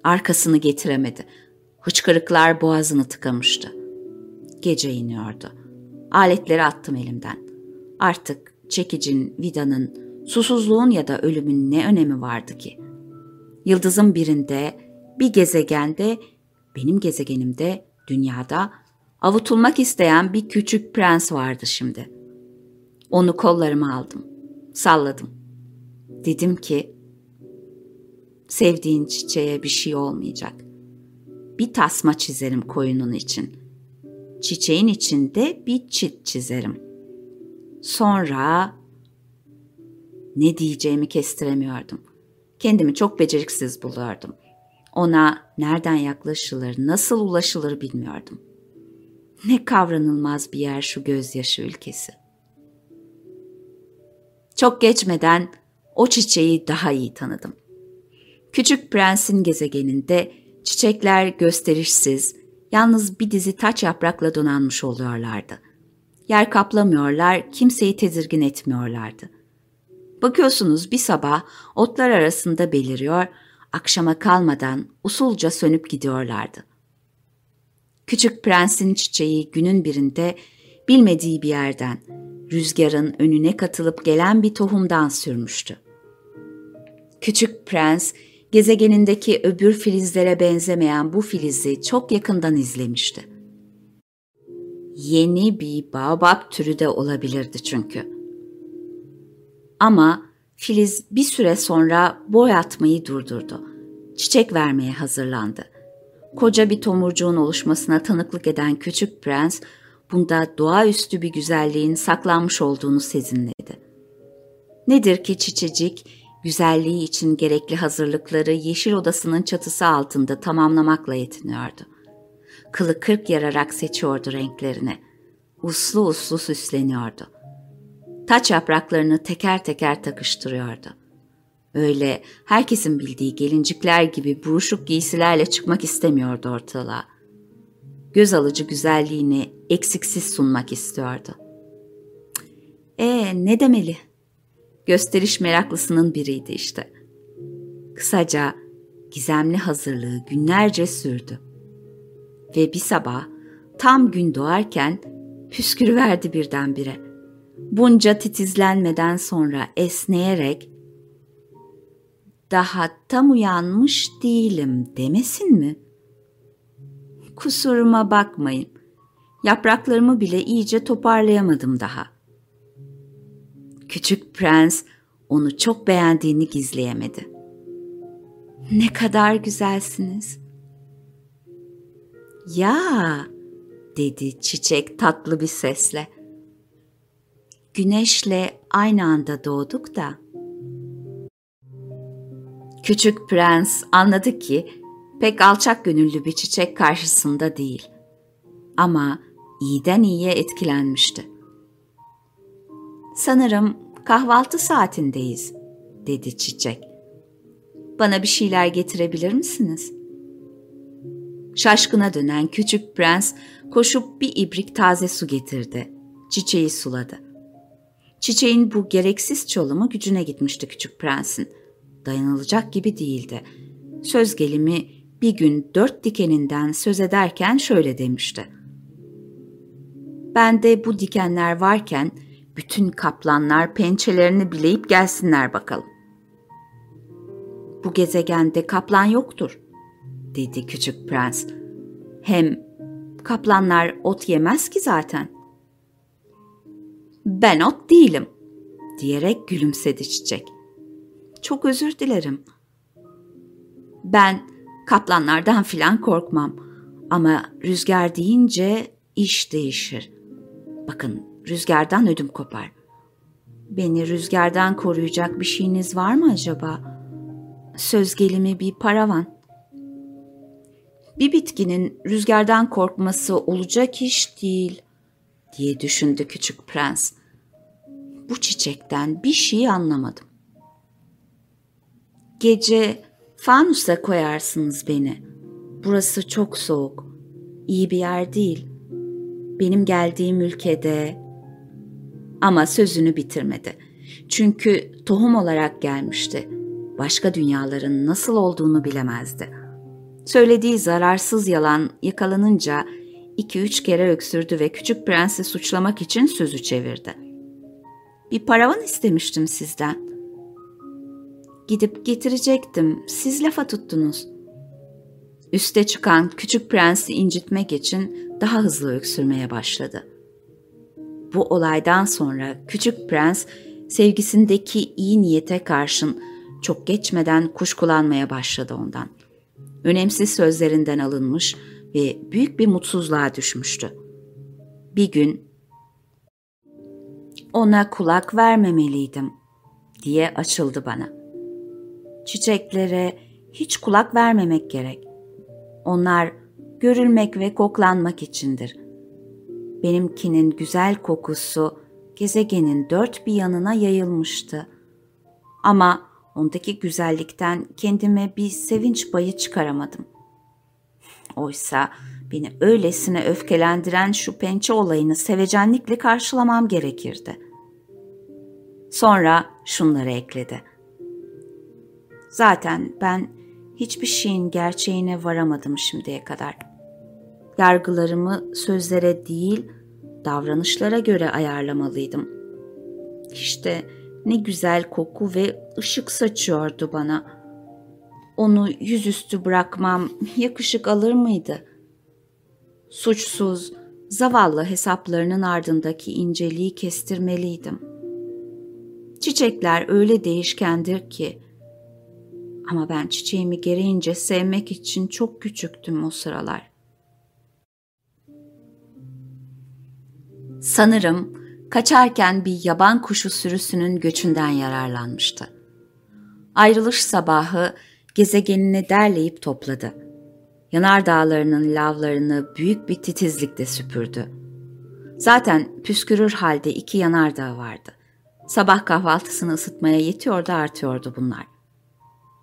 S1: Arkasını getiremedi. Hıçkırıklar boğazını tıkamıştı. Gece iniyordu. Aletleri attım elimden. Artık çekicin, vidanın, susuzluğun ya da ölümün ne önemi vardı ki? Yıldızın birinde, bir gezegende, benim gezegenimde, dünyada avutulmak isteyen bir küçük prens vardı şimdi. Onu kollarıma aldım, salladım. Dedim ki, sevdiğin çiçeğe bir şey olmayacak. Bir tasma çizerim koyunun için. Çiçeğin içinde bir çit çizerim. Sonra ne diyeceğimi kestiremiyordum. Kendimi çok beceriksiz buluyordum. Ona nereden yaklaşılır, nasıl ulaşılır bilmiyordum. Ne kavranılmaz bir yer şu gözyaşı ülkesi. Çok geçmeden o çiçeği daha iyi tanıdım. Küçük prensin gezegeninde çiçekler gösterişsiz, yalnız bir dizi taç yaprakla donanmış oluyorlardı. Yer kaplamıyorlar, kimseyi tedirgin etmiyorlardı. Bakıyorsunuz bir sabah otlar arasında beliriyor, akşama kalmadan usulca sönüp gidiyorlardı. Küçük prensin çiçeği günün birinde bilmediği bir yerden, rüzgarın önüne katılıp gelen bir tohumdan sürmüştü. Küçük prens gezegenindeki öbür filizlere benzemeyen bu filizi çok yakından izlemişti. Yeni bir baobab türü de olabilirdi çünkü. Ama filiz bir süre sonra boy atmayı durdurdu. Çiçek vermeye hazırlandı. Koca bir tomurcuğun oluşmasına tanıklık eden küçük prens, bunda doğaüstü bir güzelliğin saklanmış olduğunu sezinledi. Nedir ki çiçecik, güzelliği için gerekli hazırlıkları yeşil odasının çatısı altında tamamlamakla yetiniyordu. Kılı kırk yararak seçiyordu renklerini. Uslu uslu süsleniyordu. Taç yapraklarını teker teker takıştırıyordu. Öyle herkesin bildiği gelincikler gibi buruşuk giysilerle çıkmak istemiyordu ortalığa. Göz alıcı güzelliğini eksiksiz sunmak istiyordu. E ne demeli? Gösteriş meraklısının biriydi işte. Kısaca gizemli hazırlığı günlerce sürdü. Ve bir sabah tam gün doğarken püskürüverdi birdenbire. Bunca titizlenmeden sonra esneyerek daha tam uyanmış değilim demesin mi? Kusuruma bakmayın. Yapraklarımı bile iyice toparlayamadım daha. Küçük prens onu çok beğendiğini gizleyemedi. Ne kadar güzelsiniz. Ya, dedi çiçek tatlı bir sesle. Güneşle aynı anda doğduk da. Küçük prens anladı ki pek alçak gönüllü bir çiçek karşısında değil. Ama iyiden iyiye etkilenmişti. Sanırım kahvaltı saatindeyiz, dedi çiçek. Bana bir şeyler getirebilir misiniz? Şaşkına dönen küçük prens koşup bir ibrik taze su getirdi. Çiçeği suladı. Çiçeğin bu gereksiz çolumu gücüne gitmişti küçük prensin. Dayanılacak gibi değildi. Söz gelimi bir gün dört dikeninden söz ederken şöyle demişti. Ben de bu dikenler varken bütün kaplanlar pençelerini bileyip gelsinler bakalım. Bu gezegende kaplan yoktur, dedi küçük prens. Hem kaplanlar ot yemez ki zaten. Ben ot değilim, diyerek gülümsedi çiçek. Çok özür dilerim. Ben kaplanlardan filan korkmam ama rüzgar deyince iş değişir. Bakın rüzgardan ödüm kopar. Beni rüzgardan koruyacak bir şeyiniz var mı acaba? Söz gelimi bir paravan. Bir bitkinin rüzgardan korkması olacak iş değil, diye düşündü küçük prens. Bu çiçekten bir şey anlamadım. Gece fanusa koyarsınız beni. Burası çok soğuk. İyi bir yer değil. Benim geldiğim ülkede ama sözünü bitirmedi. Çünkü tohum olarak gelmişti. Başka dünyaların nasıl olduğunu bilemezdi. Söylediği zararsız yalan yakalanınca iki üç kere öksürdü ve küçük prensi suçlamak için sözü çevirdi. Bir paravan istemiştim sizden. Gidip getirecektim, siz lafa tuttunuz. Üste çıkan küçük prensi incitmek için daha hızlı öksürmeye başladı. Bu olaydan sonra küçük prens sevgisindeki iyi niyete karşın çok geçmeden kuşkulanmaya başladı ondan. Önemsiz sözlerinden alınmış ve büyük bir mutsuzluğa düşmüştü. Bir gün ona kulak vermemeliydim diye açıldı bana. Çiçeklere hiç kulak vermemek gerek. Onlar görülmek ve koklanmak içindir. Benimkinin güzel kokusu gezegenin dört bir yanına yayılmıştı. Ama ondaki güzellikten kendime bir sevinç payı çıkaramadım. Oysa beni öylesine öfkelendiren şu pençe olayını sevecenlikle karşılamam gerekirdi. Sonra şunları ekledi. Zaten ben hiçbir şeyin gerçeğine varamadım şimdiye kadar. Yargılarımı sözlere değil, davranışlara göre ayarlamalıydım. İşte ne güzel koku ve ışık saçıyordu bana. Onu yüzüstü bırakmam yakışık alır mıydı? Suçsuz, zavallı hesaplarının ardındaki inceliği kestirmeliydim. Çiçekler öyle değişkendir ki ama ben çiçeğimi gereğince sevmek için çok küçüktüm o sıralar. Sanırım kaçarken bir yaban kuşu sürüsünün göçünden yararlanmıştı. Ayrılış sabahı gezegenini derleyip topladı. Yanardağlarının lavlarını büyük bir titizlikle süpürdü. Zaten püskürür halde iki yanardağ vardı. Sabah kahvaltısını ısıtmaya yetiyor da artıyordu bunlar.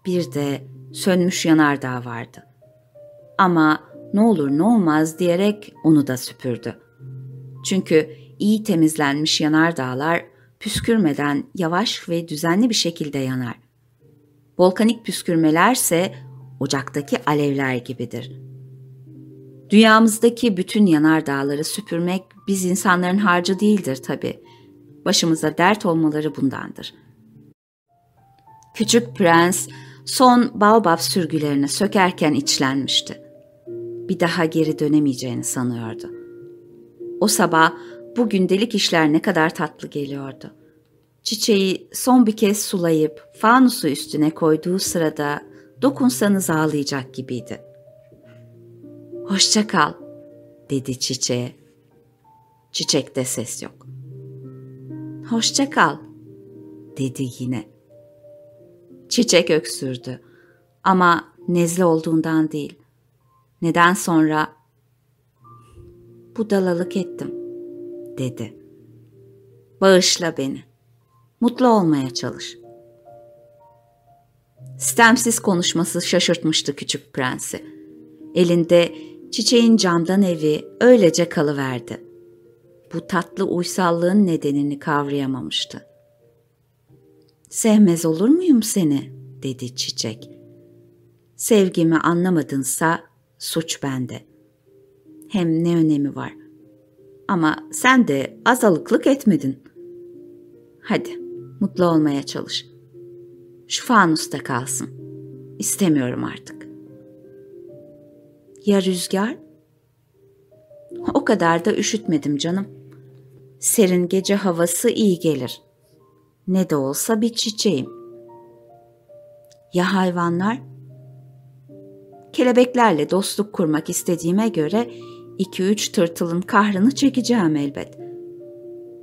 S1: Bir de sönmüş yanardağ vardı. Ama ne olur ne olmaz diyerek onu da süpürdü. Çünkü iyi temizlenmiş yanardağlar püskürmeden yavaş ve düzenli bir şekilde yanar. Volkanik püskürmelerse ocaktaki alevler gibidir. Dünyamızdaki bütün yanardağları süpürmek biz insanların harcı değildir tabi. Başımıza dert olmaları bundandır. Küçük prens son baobab sürgülerini sökerken içlenmişti. Bir daha geri dönemeyeceğini sanıyordu. O sabah bu gündelik işler ne kadar tatlı geliyordu. Çiçeği son bir kez sulayıp fanusu üstüne koyduğu sırada dokunsanız ağlayacak gibiydi. Hoşça kal, dedi çiçeğe. Çiçekte ses yok. Hoşça kal, dedi yine. Çiçek öksürdü ama nezle olduğundan değil. Neden sonra budalalık ettim, dedi. Bağışla beni. Mutlu olmaya çalış. Stemsiz konuşması şaşırtmıştı küçük prensi. Elinde çiçeğin camdan evi öylece kalıverdi. bu tatlı uysallığın nedenini kavrayamamıştı. Sevmez olur muyum seni? dedi çiçek. Sevgimi anlamadınsa suç bende. Hem ne önemi var? Ama sen de azalıklık etmedin. Hadi mutlu olmaya çalış. Şu fanusta kalsın. İstemiyorum artık. Ya rüzgar? O kadar da üşütmedim canım. Serin gece havası iyi gelir. Ne de olsa bir çiçeğim. Ya hayvanlar? Kelebeklerle dostluk kurmak istediğime göre iki üç tırtılın kahrını çekeceğim elbet.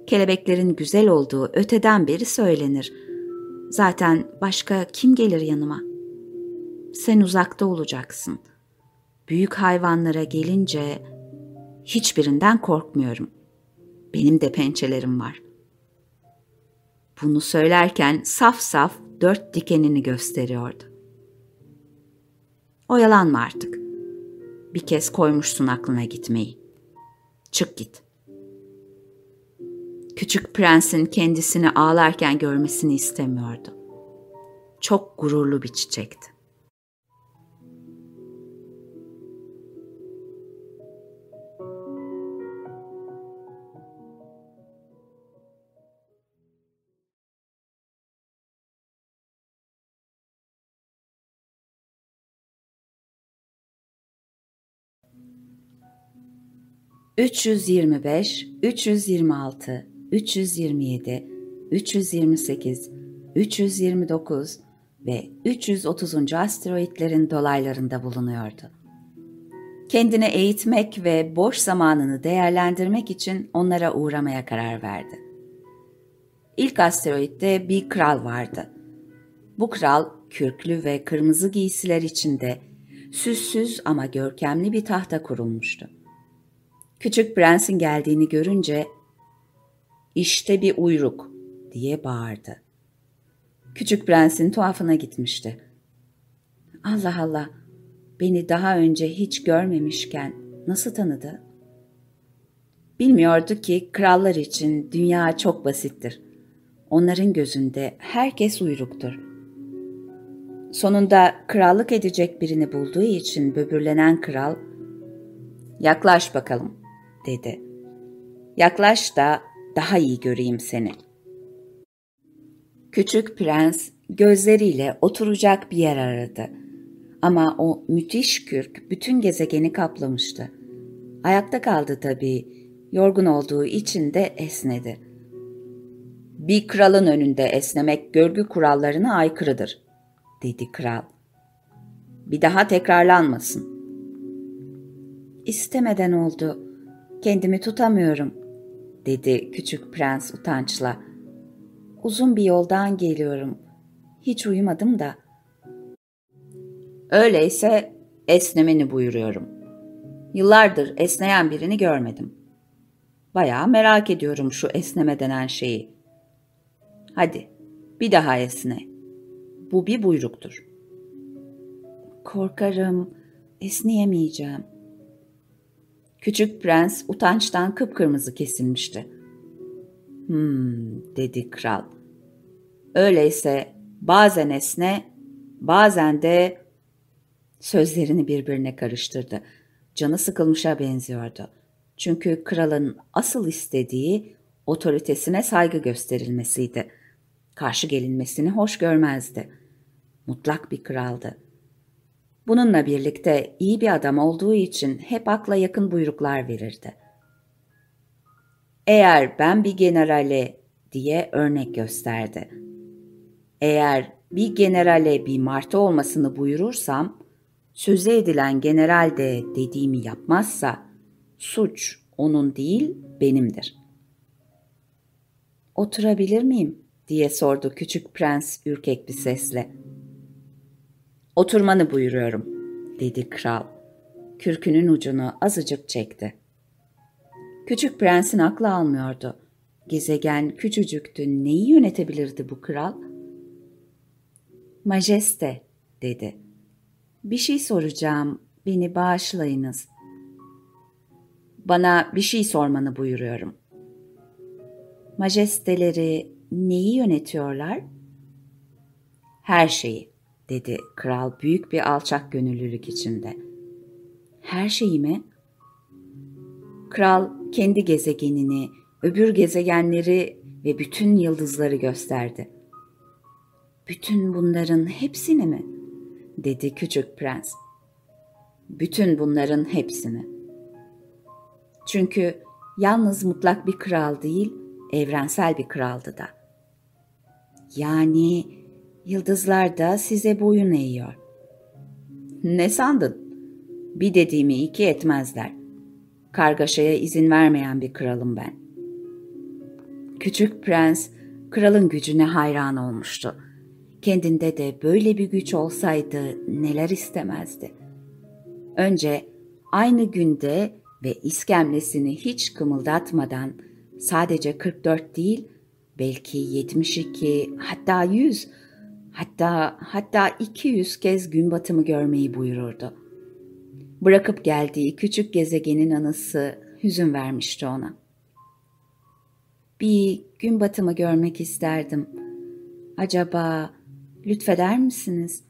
S1: Kelebeklerin güzel olduğu öteden beri söylenir. Zaten başka kim gelir yanıma? Sen uzakta olacaksın. Büyük hayvanlara gelince hiçbirinden korkmuyorum. Benim de pençelerim var. Bunu söylerken saf saf dört dikenini gösteriyordu. Oyalanma artık. Bir kez koymuşsun aklına gitmeyi. Çık git. Küçük prensin kendisini ağlarken görmesini istemiyordu. Çok gururlu bir çiçekti. 325, 326, 327, 328, 329 ve 330. asteroitlerin dolaylarında bulunuyordu. Kendini eğitmek ve boş zamanını değerlendirmek için onlara uğramaya karar verdi. İlk asteroitte bir kral vardı. Bu kral kürklü ve kırmızı giysiler içinde süssüz ama görkemli bir tahta kurulmuştu. Küçük prensin geldiğini görünce işte bir uyruk diye bağırdı. Küçük prensin tuhafına gitmişti. Allah Allah, beni daha önce hiç görmemişken nasıl tanıdı? Bilmiyordu ki krallar için dünya çok basittir. Onların gözünde herkes uyruktur. Sonunda krallık edecek birini bulduğu için böbürlenen kral, ''Yaklaş bakalım, dedi. Yaklaş da daha iyi göreyim seni. Küçük prens gözleriyle oturacak bir yer aradı. Ama o müthiş kürk bütün gezegeni kaplamıştı. Ayakta kaldı tabii. Yorgun olduğu için de esnedi. Bir kralın önünde esnemek görgü kurallarına aykırıdır, dedi kral. Bir daha tekrarlanmasın. İstemeden oldu. Kendimi tutamıyorum, dedi küçük prens utançla. Uzun bir yoldan geliyorum. Hiç uyumadım da. Öyleyse esnemeni buyuruyorum. Yıllardır esneyen birini görmedim. Bayağı merak ediyorum şu esneme denen şeyi. Hadi bir daha esne. Bu bir buyruktur. Korkarım, esneyemeyeceğim.'' Küçük prens utançtan kıpkırmızı kesilmişti. Hmm, dedi kral. Öyleyse bazen esne, bazen de sözlerini birbirine karıştırdı. Canı sıkılmışa benziyordu. Çünkü kralın asıl istediği otoritesine saygı gösterilmesiydi. Karşı gelinmesini hoş görmezdi. Mutlak bir kraldı. Bununla birlikte iyi bir adam olduğu için hep akla yakın buyruklar verirdi. Eğer ben bir generale diye örnek gösterdi. Eğer bir generale bir martı olmasını buyurursam, sözü edilen general de dediğimi yapmazsa, suç onun değil benimdir. Oturabilir miyim? diye sordu küçük prens ürkek bir sesle. Oturmanı buyuruyorum, dedi kral. Kürkünün ucunu azıcık çekti. Küçük prensin aklı almıyordu. Gezegen küçücüktü, neyi yönetebilirdi bu kral? Majeste, dedi. Bir şey soracağım, beni bağışlayınız. Bana bir şey sormanı buyuruyorum, Majesteleri neyi yönetiyorlar? Her şeyi, dedi kral büyük bir alçak gönüllülük içinde. Her şeyi mi? Kral kendi gezegenini, öbür gezegenleri ve bütün yıldızları gösterdi. Bütün bunların hepsini mi? dedi küçük prens. Bütün bunların hepsini. Çünkü yalnız mutlak bir kral değil, evrensel bir kraldı da. Yani yıldızlar da size boyun eğiyor. Ne sandın? Bir dediğimi iki etmezler. Kargaşaya izin vermeyen bir kralım ben. Küçük prens kralın gücüne hayran olmuştu. Kendinde de böyle bir güç olsaydı neler istemezdi. Önce aynı günde ve iskemlesini hiç kımıldatmadan sadece 44 değil belki 72 hatta 100 hatta hatta 200 kez gün batımı görmeyi buyururdu. Bırakıp geldiği küçük gezegenin anısı hüzün vermişti ona. Bir gün batımı görmek isterdim. Acaba lütfeder misiniz?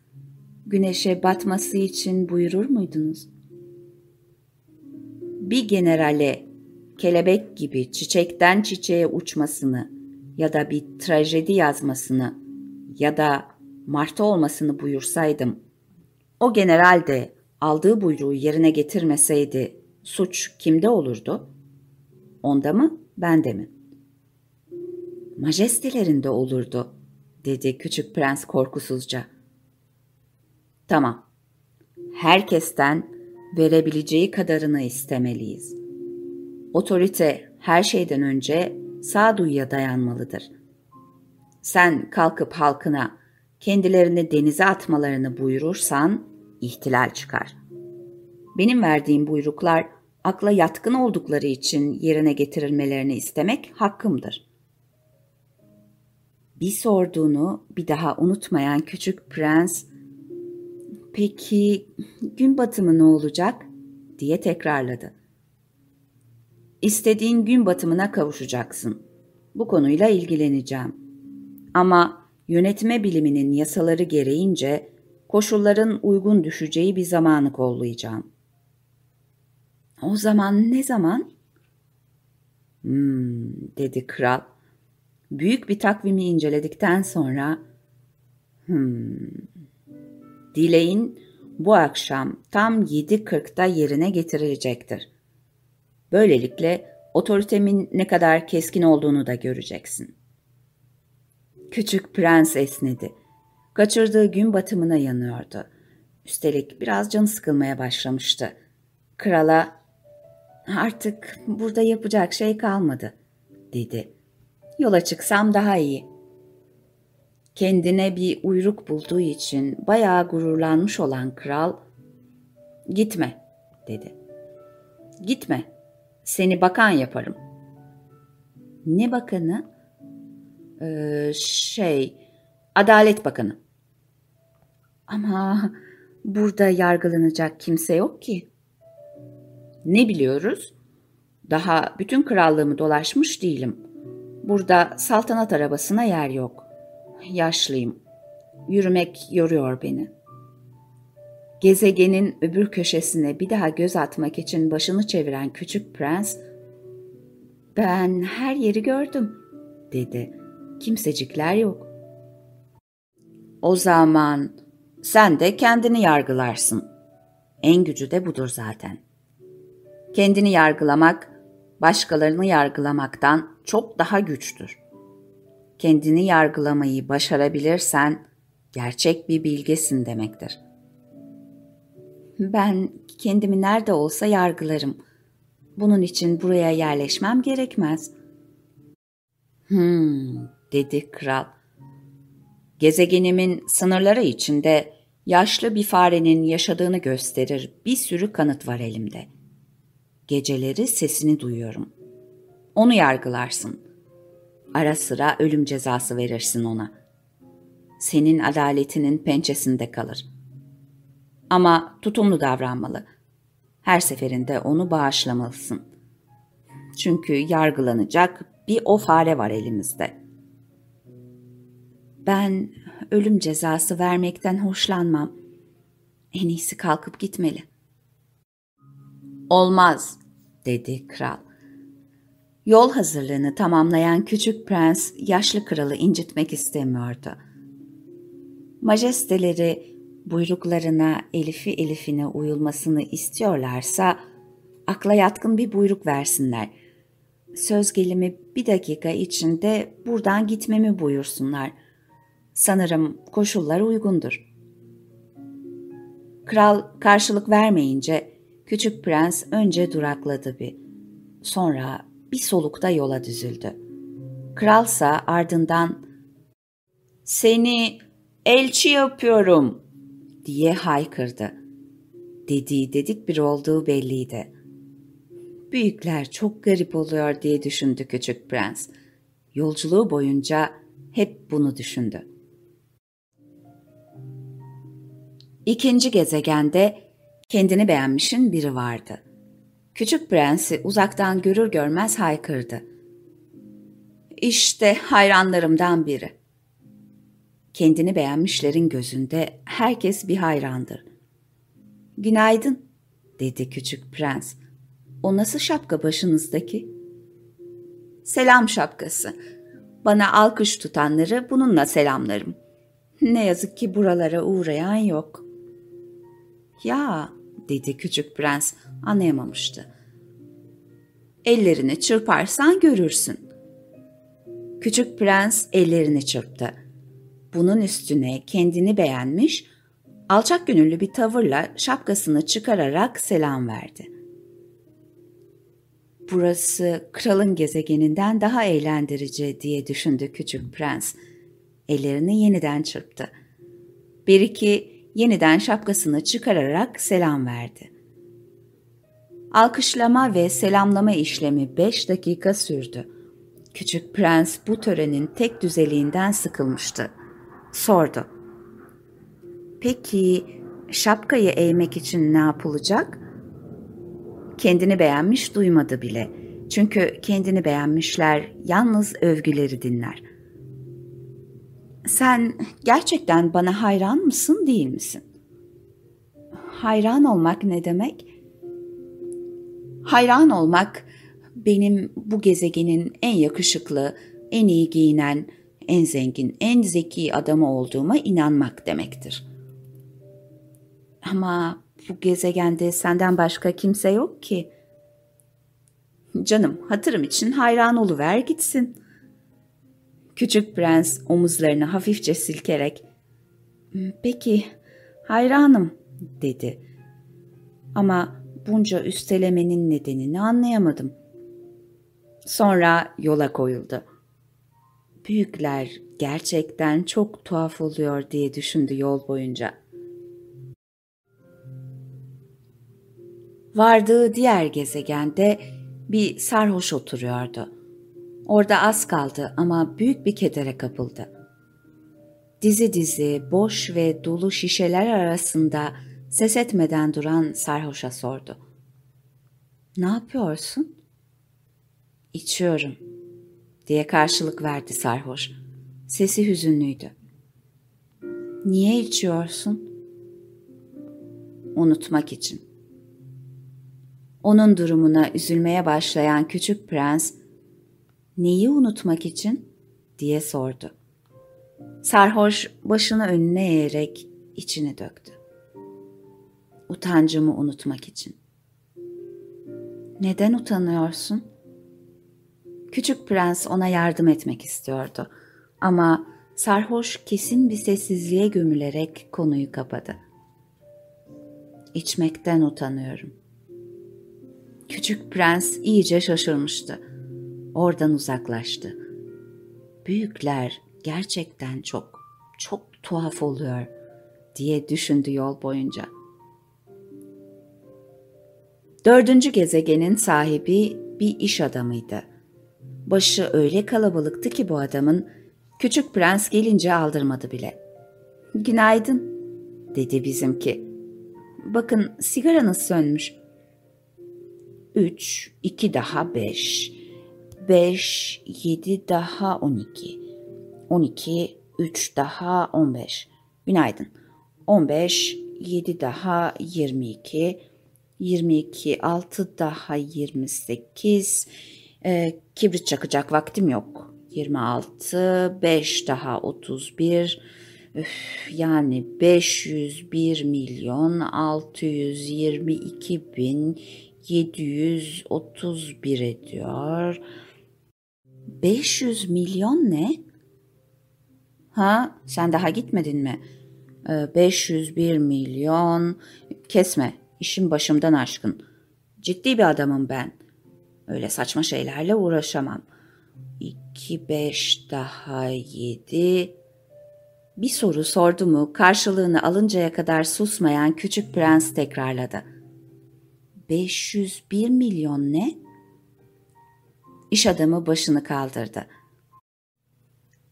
S1: Güneşe batması için buyurur muydunuz? Bir generale kelebek gibi çiçekten çiçeğe uçmasını ya da bir trajedi yazmasını ya da martı olmasını buyursaydım, o general de aldığı buyruğu yerine getirmeseydi suç kimde olurdu? Onda mı, bende mi? Majestelerinde olurdu, dedi küçük prens korkusuzca. Tamam, herkesten verebileceği kadarını istemeliyiz. Otorite her şeyden önce sağduyuya dayanmalıdır. Sen kalkıp halkına kendilerini denize atmalarını buyurursan ihtilal çıkar. Benim verdiğim buyruklar akla yatkın oldukları için yerine getirilmelerini istemek hakkımdır. Bir sorduğunu bir daha unutmayan küçük prens, peki gün batımı ne olacak diye tekrarladı. İstediğin gün batımına kavuşacaksın. Bu konuyla ilgileneceğim. Ama yönetme biliminin yasaları gereğince koşulların uygun düşeceği bir zamanı kollayacağım. O zaman ne zaman? Hmm, dedi kral. Büyük bir takvimi inceledikten sonra hmm, dileğin bu akşam tam 7.40'da yerine getirilecektir. Böylelikle otoritemin ne kadar keskin olduğunu da göreceksin. Küçük prens esnedi. Kaçırdığı gün batımına yanıyordu. Üstelik biraz canı sıkılmaya başlamıştı. Krala, artık burada yapacak şey kalmadı, dedi. Yola çıksam daha iyi. Kendine bir uyruk bulduğu için bayağı gururlanmış olan kral, gitme, dedi. Gitme, seni bakan yaparım. Ne bakanı? Ee, şey, Adalet Bakanı. Ama burada yargılanacak kimse yok ki. Ne biliyoruz? Daha bütün krallığımı dolaşmış değilim. Burada saltanat arabasına yer yok. Yaşlıyım. Yürümek yoruyor beni. Gezegenin öbür köşesine bir daha göz atmak için başını çeviren küçük prens, ''Ben her yeri gördüm.'' dedi. ''Kimsecikler yok.'' O zaman sen de kendini yargılarsın. En gücü de budur zaten. Kendini yargılamak, başkalarını yargılamaktan çok daha güçtür. Kendini yargılamayı başarabilirsen gerçek bir bilgesin demektir. Ben kendimi nerede olsa yargılarım. Bunun için buraya yerleşmem gerekmez. Hmm, dedi kral. Gezegenimin sınırları içinde yaşlı bir farenin yaşadığını gösterir bir sürü kanıt var elimde. Geceleri sesini duyuyorum. Onu yargılarsın. Ara sıra ölüm cezası verirsin ona. Senin adaletinin pençesinde kalır. Ama tutumlu davranmalı. Her seferinde onu bağışlamalısın. Çünkü yargılanacak bir o fare var elimizde. Ben ölüm cezası vermekten hoşlanmam. En iyisi kalkıp gitmeli. Olmaz, dedi kral. Yol hazırlığını tamamlayan küçük prens yaşlı kralı incitmek istemiyordu. Majesteleri buyruklarına elifi elifine uyulmasını istiyorlarsa akla yatkın bir buyruk versinler. Söz gelimi bir dakika içinde buradan gitmemi buyursunlar. Sanırım koşullar uygundur. Kral karşılık vermeyince küçük prens önce durakladı bir. Sonra bir solukta yola düzüldü. Kralsa ardından ''Seni elçi yapıyorum.'' diye haykırdı. Dediği dedik bir olduğu belliydi. Büyükler çok garip oluyor diye düşündü küçük prens. Yolculuğu boyunca hep bunu düşündü. İkinci gezegende kendini beğenmişin biri vardı. Küçük prensi uzaktan görür görmez haykırdı. İşte hayranlarımdan biri. Kendini beğenmişlerin gözünde herkes bir hayrandır. Günaydın, dedi küçük prens. O nasıl şapka başınızdaki? Selam şapkası. Bana alkış tutanları bununla selamlarım. Ne yazık ki buralara uğrayan yok. Ya, dedi küçük prens anlayamamıştı. Ellerini çırparsan görürsün. Küçük prens ellerini çırptı. Bunun üstüne kendini beğenmiş, alçak gönüllü bir tavırla şapkasını çıkararak selam verdi. Burası kralın gezegeninden daha eğlendirici diye düşündü küçük prens. Ellerini yeniden çırptı. Bir iki yeniden şapkasını çıkararak selam verdi. Alkışlama ve selamlama işlemi beş dakika sürdü. Küçük prens bu törenin tek düzeliğinden sıkılmıştı. Sordu. Peki şapkayı eğmek için ne yapılacak? Kendini beğenmiş duymadı bile. Çünkü kendini beğenmişler yalnız övgüleri dinler. Sen gerçekten bana hayran mısın değil misin? Hayran olmak ne demek? Hayran olmak benim bu gezegenin en yakışıklı, en iyi giyinen, en zengin, en zeki adamı olduğuma inanmak demektir. Ama bu gezegende senden başka kimse yok ki. Canım, hatırım için hayran oluver gitsin. Küçük prens omuzlarını hafifçe silkerek, ''Peki, hayranım.'' dedi. Ama bunca üstelemenin nedenini anlayamadım. Sonra yola koyuldu. Büyükler gerçekten çok tuhaf oluyor diye düşündü yol boyunca. Vardığı diğer gezegende bir sarhoş oturuyordu. Orada az kaldı ama büyük bir kedere kapıldı. Dizi dizi boş ve dolu şişeler arasında ses etmeden duran sarhoşa sordu. Ne yapıyorsun? İçiyorum diye karşılık verdi sarhoş. Sesi hüzünlüydü. Niye içiyorsun? Unutmak için. Onun durumuna üzülmeye başlayan küçük prens, "Neyi unutmak için?" diye sordu. Sarhoş başını önüne eğerek içini döktü. Utancımı unutmak için. Neden utanıyorsun? Küçük prens ona yardım etmek istiyordu ama sarhoş kesin bir sessizliğe gömülerek konuyu kapadı. İçmekten utanıyorum. Küçük prens iyice şaşırmıştı. Oradan uzaklaştı. Büyükler gerçekten çok, çok tuhaf oluyor diye düşündü yol boyunca. Dördüncü gezegenin sahibi bir iş adamıydı. Başı öyle kalabalıktı ki bu adamın küçük prens gelince aldırmadı bile. Günaydın dedi bizimki. Bakın sigaranız sönmüş. Üç, iki daha beş. 5, 7 daha 12. 12, 3 daha 15. Günaydın. 15, 7 daha 22. 22, 6 daha 28. Ee, kibrit çakacak vaktim yok. 26, 5 daha 31. Üf, yani 501 milyon 622 bin 731 ediyor. 500 milyon ne? Ha, sen daha gitmedin mi? Ee, 501 milyon. Kesme, işim başımdan aşkın. Ciddi bir adamım ben. Öyle saçma şeylerle uğraşamam. 2, 5 daha 7. Bir soru sordu mu karşılığını alıncaya kadar susmayan küçük prens tekrarladı. 501 milyon ne? İş adamı başını kaldırdı.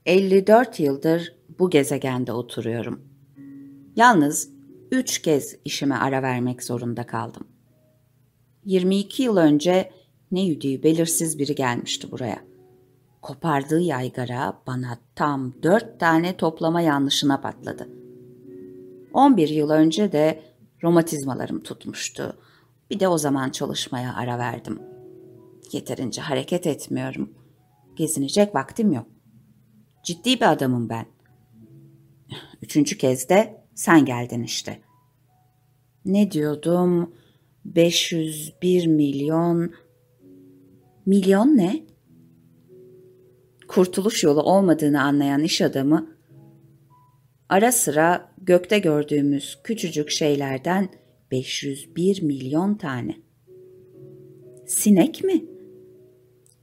S1: 54 yıldır bu gezegende oturuyorum. Yalnız üç kez işime ara vermek zorunda kaldım. 22 yıl önce ne yüdüğü belirsiz biri gelmişti buraya. Kopardığı yaygara bana tam dört tane toplama yanlışına patladı. 11 yıl önce de romatizmalarım tutmuştu. Bir de o zaman çalışmaya ara verdim. Yeterince hareket etmiyorum. Gezinecek vaktim yok. Ciddi bir adamım ben. Üçüncü kez de sen geldin işte. Ne diyordum? 501 milyon... Milyon ne? Kurtuluş yolu olmadığını anlayan iş adamı ara sıra gökte gördüğümüz küçücük şeylerden 501 milyon tane. Sinek mi?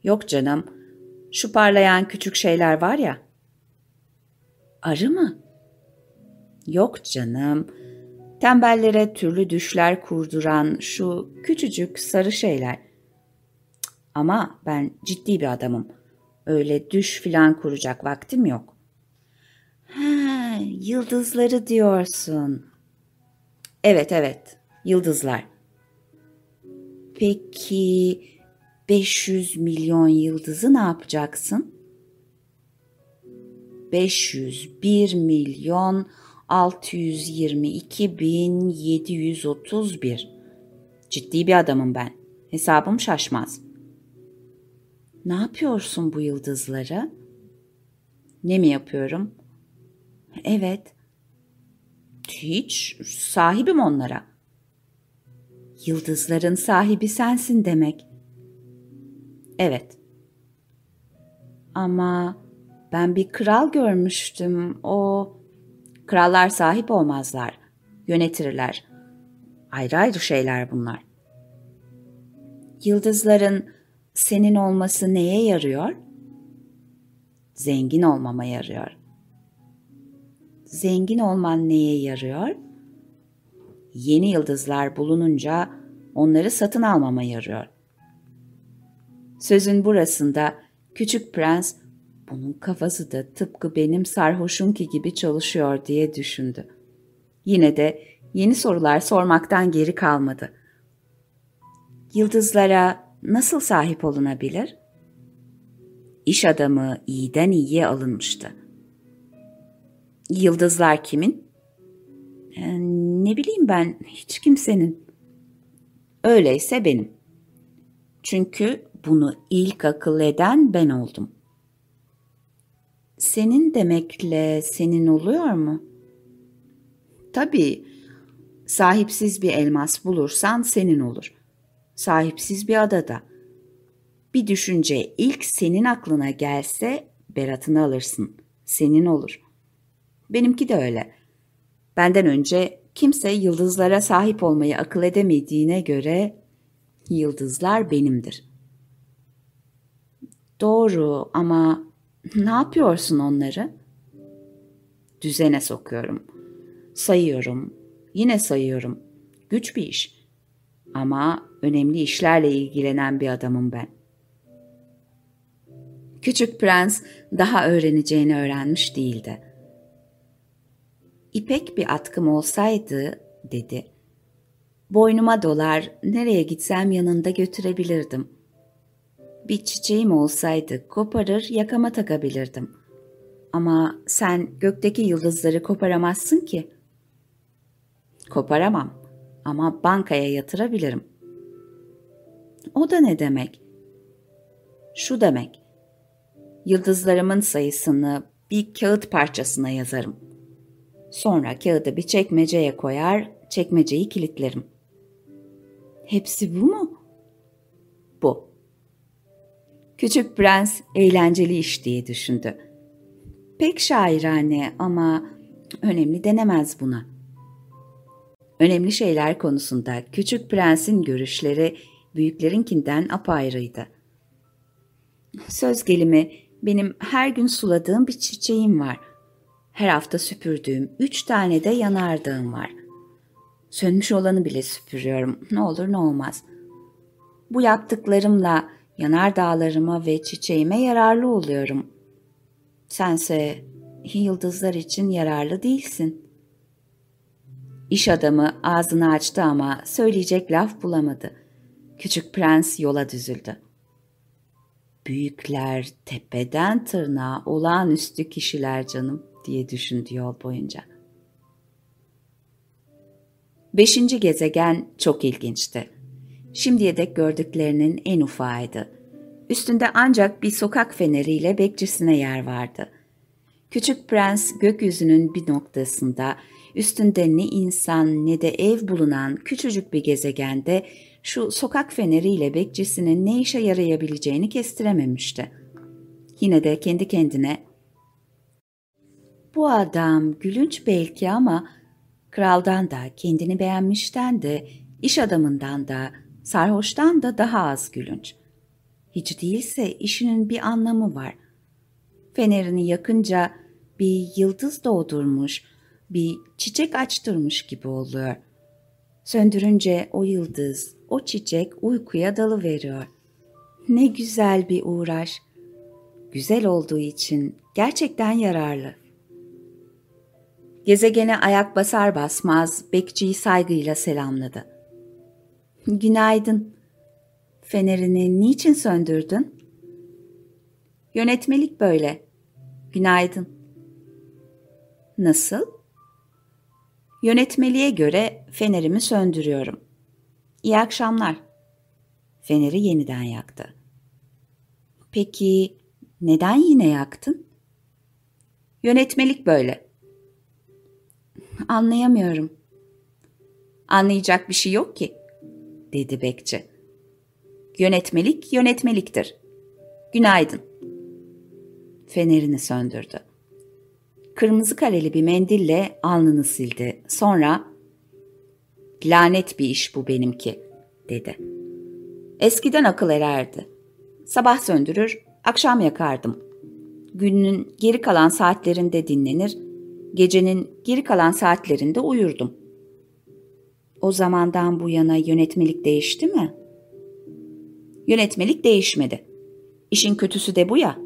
S1: Yok canım. Şu parlayan küçük şeyler var ya. Arı mı? Yok canım. Tembellere türlü düşler kurduran şu küçücük sarı şeyler. Ama ben ciddi bir adamım. Öyle düş filan kuracak vaktim yok. Ha, yıldızları diyorsun. Evet evet, yıldızlar. Peki 500 milyon yıldızı ne yapacaksın? 501 milyon 622 bin 731. Ciddi bir adamım ben. Hesabım şaşmaz. Ne yapıyorsun bu yıldızlara? Ne mi yapıyorum? Evet. Hiç sahibim onlara. Yıldızların sahibi sensin demek. Evet. Ama ben bir kral görmüştüm. O krallar sahip olmazlar, yönetirler. Ayrı ayrı şeyler bunlar. Yıldızların senin olması neye yarıyor? Zengin olmama yarıyor. Zengin olman neye yarıyor? Yeni yıldızlar bulununca onları satın almama yarıyor. Sözün burasında küçük prens bunun kafası da tıpkı benim sarhoşunki gibi çalışıyor diye düşündü. Yine de yeni sorular sormaktan geri kalmadı. Yıldızlara nasıl sahip olunabilir? İş adamı iyiden iyiye alınmıştı. Yıldızlar kimin? Ee, ne bileyim ben, hiç kimsenin. Öyleyse benim. Çünkü bunu ilk akıl eden ben oldum. Senin demekle senin oluyor mu? Tabii, sahipsiz bir elmas bulursan senin olur. Sahipsiz bir adada. Bir düşünce ilk senin aklına gelse Berat'ını alırsın. Senin olur. Benimki de öyle. Benden önce kimse yıldızlara sahip olmayı akıl edemediğine göre yıldızlar benimdir. Doğru ama ne yapıyorsun onları? Düzene sokuyorum. Sayıyorum. Yine sayıyorum. Güç bir iş. Ama önemli işlerle ilgilenen bir adamım ben. Küçük prens daha öğreneceğini öğrenmiş değildi. İpek bir atkım olsaydı, dedi. Boynuma dolar, nereye gitsem yanında götürebilirdim. Bir çiçeğim olsaydı koparır yakama takabilirdim. Ama sen gökteki yıldızları koparamazsın ki. Koparamam ama bankaya yatırabilirim. O da ne demek? Şu demek. Yıldızlarımın sayısını bir kağıt parçasına yazarım. Sonra kağıdı bir çekmeceye koyar, çekmeceyi kilitlerim. Hepsi bu mu? Bu. Küçük prens eğlenceli iş diye düşündü. Pek şairane ama önemli denemez buna. Önemli şeyler konusunda küçük prensin görüşleri büyüklerinkinden apayrıydı. Söz gelimi benim her gün suladığım bir çiçeğim var. Her hafta süpürdüğüm üç tane de yanardağım var. Sönmüş olanı bile süpürüyorum. Ne olur ne olmaz. Bu yaptıklarımla yanardağlarıma ve çiçeğime yararlı oluyorum. Sense yıldızlar için yararlı değilsin. İş adamı ağzını açtı ama söyleyecek laf bulamadı. Küçük prens yola düzüldü. Büyükler tepeden tırnağa olağanüstü kişiler canım diye düşündü yol boyunca. Beşinci gezegen çok ilginçti. Şimdiye dek gördüklerinin en ufağıydı. Üstünde ancak bir sokak feneriyle bekçisine yer vardı. Küçük prens gökyüzünün bir noktasında üstünde ne insan ne de ev bulunan küçücük bir gezegende şu sokak feneriyle bekçisinin ne işe yarayabileceğini kestirememişti. Yine de kendi kendine bu adam gülünç belki ama kraldan da kendini beğenmişten de iş adamından da sarhoştan da daha az gülünç. Hiç değilse işinin bir anlamı var. Fenerini yakınca bir yıldız doğdurmuş, bir çiçek açtırmış gibi oluyor. Söndürünce o yıldız, o çiçek uykuya dalı veriyor. Ne güzel bir uğraş. Güzel olduğu için gerçekten yararlı. Gezegene ayak basar basmaz bekçiyi saygıyla selamladı. Günaydın. Fenerini niçin söndürdün? Yönetmelik böyle. Günaydın. Nasıl? Yönetmeliğe göre fenerimi söndürüyorum. İyi akşamlar. Feneri yeniden yaktı. Peki neden yine yaktın? Yönetmelik böyle. Anlayamıyorum. Anlayacak bir şey yok ki, dedi bekçi. Yönetmelik yönetmeliktir. Günaydın. Fenerini söndürdü. Kırmızı kareli bir mendille alnını sildi. Sonra lanet bir iş bu benimki dedi. Eskiden akıl ererdi. Sabah söndürür, akşam yakardım. Günün geri kalan saatlerinde dinlenir, gecenin geri kalan saatlerinde uyurdum. O zamandan bu yana yönetmelik değişti mi? Yönetmelik değişmedi. İşin kötüsü de bu ya.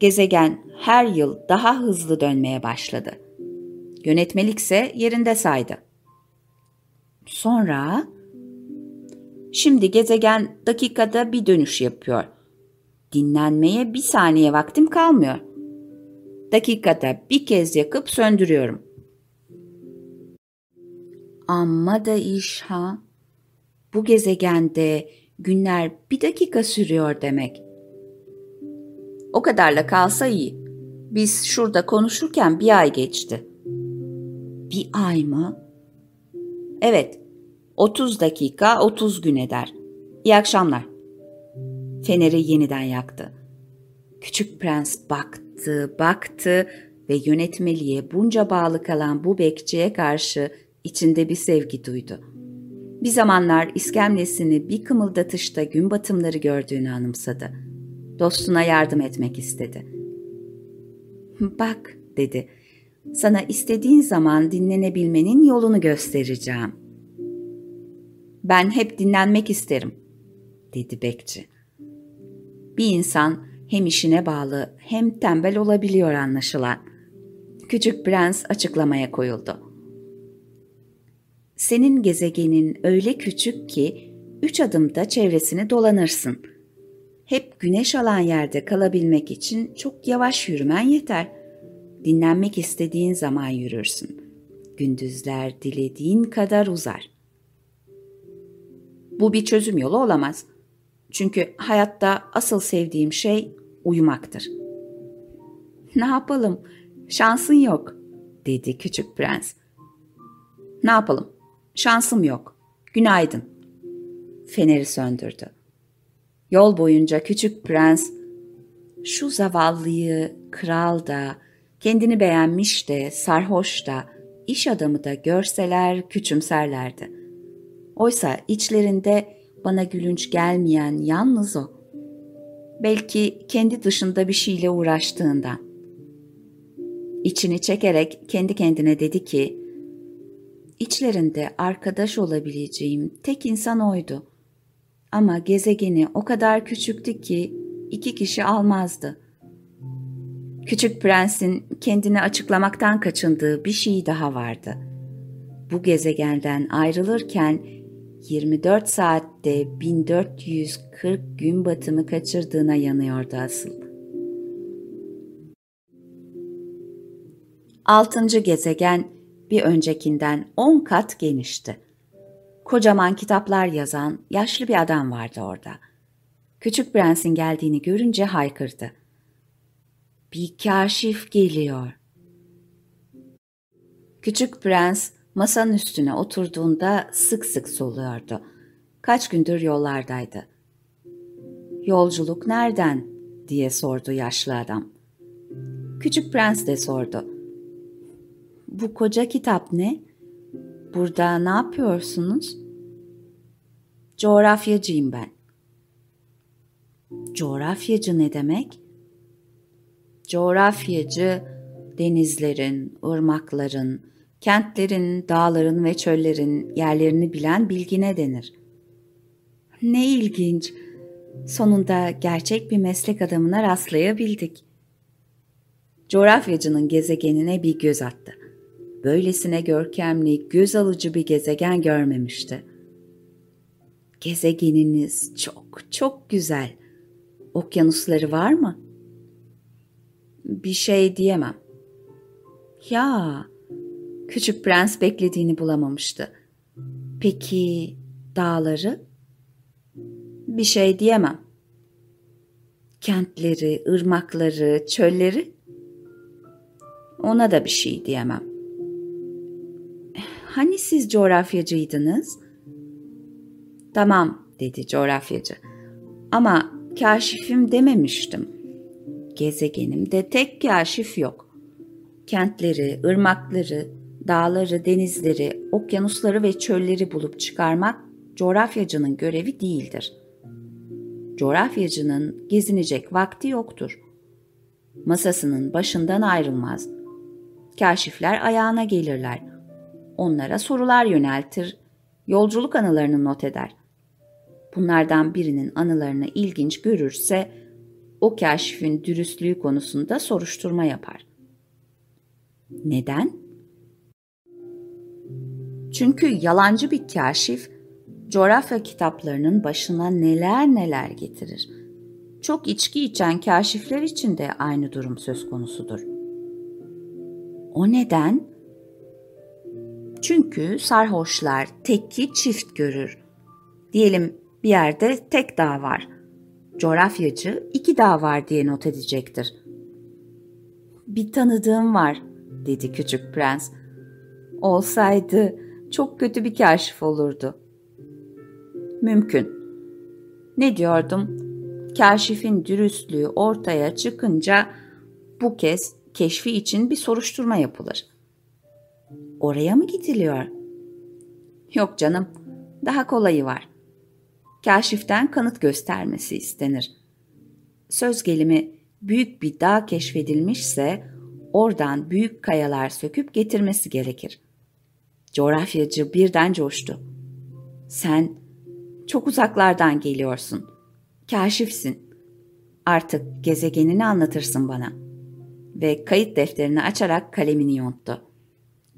S1: Gezegen her yıl daha hızlı dönmeye başladı. Yönetmelikse yerinde saydı. Sonra şimdi gezegen dakikada bir dönüş yapıyor. Dinlenmeye bir saniye vaktim kalmıyor. Dakikada bir kez yakıp söndürüyorum. Amma da iş ha. Bu gezegende günler bir dakika sürüyor demek. O kadarla kalsa iyi. Biz şurada konuşurken bir ay geçti. Bir ay mı? Evet. 30 dakika 30 gün eder. İyi akşamlar. Feneri yeniden yaktı. Küçük prens baktı, baktı ve yönetmeliğe bunca bağlı kalan bu bekçiye karşı içinde bir sevgi duydu. Bir zamanlar iskemlesini bir kımıldatışta gün batımları gördüğünü anımsadı. Dostuna yardım etmek istedi. Bak dedi. Sana istediğin zaman dinlenebilmenin yolunu göstereceğim. Ben hep dinlenmek isterim, dedi bekçi. Bir insan hem işine bağlı hem tembel olabiliyor anlaşılan. Küçük prens açıklamaya koyuldu. Senin gezegenin öyle küçük ki üç adımda çevresini dolanırsın. Hep güneş alan yerde kalabilmek için çok yavaş yürümen yeter. Dinlenmek istediğin zaman yürürsün. Gündüzler dilediğin kadar uzar. Bu bir çözüm yolu olamaz. Çünkü hayatta asıl sevdiğim şey uyumaktır. Ne yapalım? Şansın yok, dedi küçük prens. Ne yapalım? Şansım yok. Günaydın. Feneri söndürdü. Yol boyunca küçük prens şu zavallıyı kral da, kendini beğenmiş de, sarhoş da, iş adamı da görseler küçümserlerdi. Oysa içlerinde bana gülünç gelmeyen yalnız o. Belki kendi dışında bir şeyle uğraştığından. İçini çekerek kendi kendine dedi ki, İçlerinde arkadaş olabileceğim tek insan oydu. Ama gezegeni o kadar küçüktü ki iki kişi almazdı. Küçük prensin kendini açıklamaktan kaçındığı bir şey daha vardı. Bu gezegenden ayrılırken 24 saatte 1440 gün batımı kaçırdığına yanıyordu asıl. Altıncı gezegen bir öncekinden 10 kat genişti. Kocaman kitaplar yazan yaşlı bir adam vardı orada. Küçük prensin geldiğini görünce haykırdı. Bir kaşif geliyor. Küçük prens masanın üstüne oturduğunda sık sık soluyordu. Kaç gündür yollardaydı. Yolculuk nereden? diye sordu yaşlı adam. Küçük prens de sordu. Bu koca kitap ne? Burada ne yapıyorsunuz? Coğrafyacıyım ben. Coğrafyacı ne demek? Coğrafyacı denizlerin, ırmakların, kentlerin, dağların ve çöllerin yerlerini bilen bilgine denir. Ne ilginç. Sonunda gerçek bir meslek adamına rastlayabildik. Coğrafyacının gezegenine bir göz attı. Böylesine görkemli, göz alıcı bir gezegen görmemişti. Gezegeniniz çok çok güzel. Okyanusları var mı? Bir şey diyemem. Ya, Küçük prens beklediğini bulamamıştı. Peki dağları? Bir şey diyemem. Kentleri, ırmakları, çölleri? Ona da bir şey diyemem. Hani siz coğrafyacıydınız? Tamam, dedi coğrafyacı. Ama kaşifim dememiştim. Gezegenimde tek kaşif yok. Kentleri, ırmakları, dağları, denizleri, okyanusları ve çölleri bulup çıkarmak coğrafyacının görevi değildir. Coğrafyacının gezinecek vakti yoktur. Masasının başından ayrılmaz. Kaşifler ayağına gelirler. Onlara sorular yöneltir, yolculuk anılarını not eder. Bunlardan birinin anılarını ilginç görürse o kaşifin dürüstlüğü konusunda soruşturma yapar. Neden? Çünkü yalancı bir kaşif coğrafya kitaplarının başına neler neler getirir. Çok içki içen kaşifler için de aynı durum söz konusudur. O neden? Çünkü sarhoşlar tekki çift görür. Diyelim bir yerde tek dağ var. Coğrafyacı iki dağ var diye not edecektir. Bir tanıdığım var, dedi küçük prens. Olsaydı çok kötü bir kaşif olurdu. Mümkün. Ne diyordum? Kaşifin dürüstlüğü ortaya çıkınca bu kez keşfi için bir soruşturma yapılır. Oraya mı gidiliyor? Yok canım, daha kolayı var. Kaşiften kanıt göstermesi istenir. Söz gelimi büyük bir dağ keşfedilmişse oradan büyük kayalar söküp getirmesi gerekir. Coğrafyacı birden coştu. Sen çok uzaklardan geliyorsun. Kaşifsin. Artık gezegenini anlatırsın bana. Ve kayıt defterini açarak kalemini yonttu.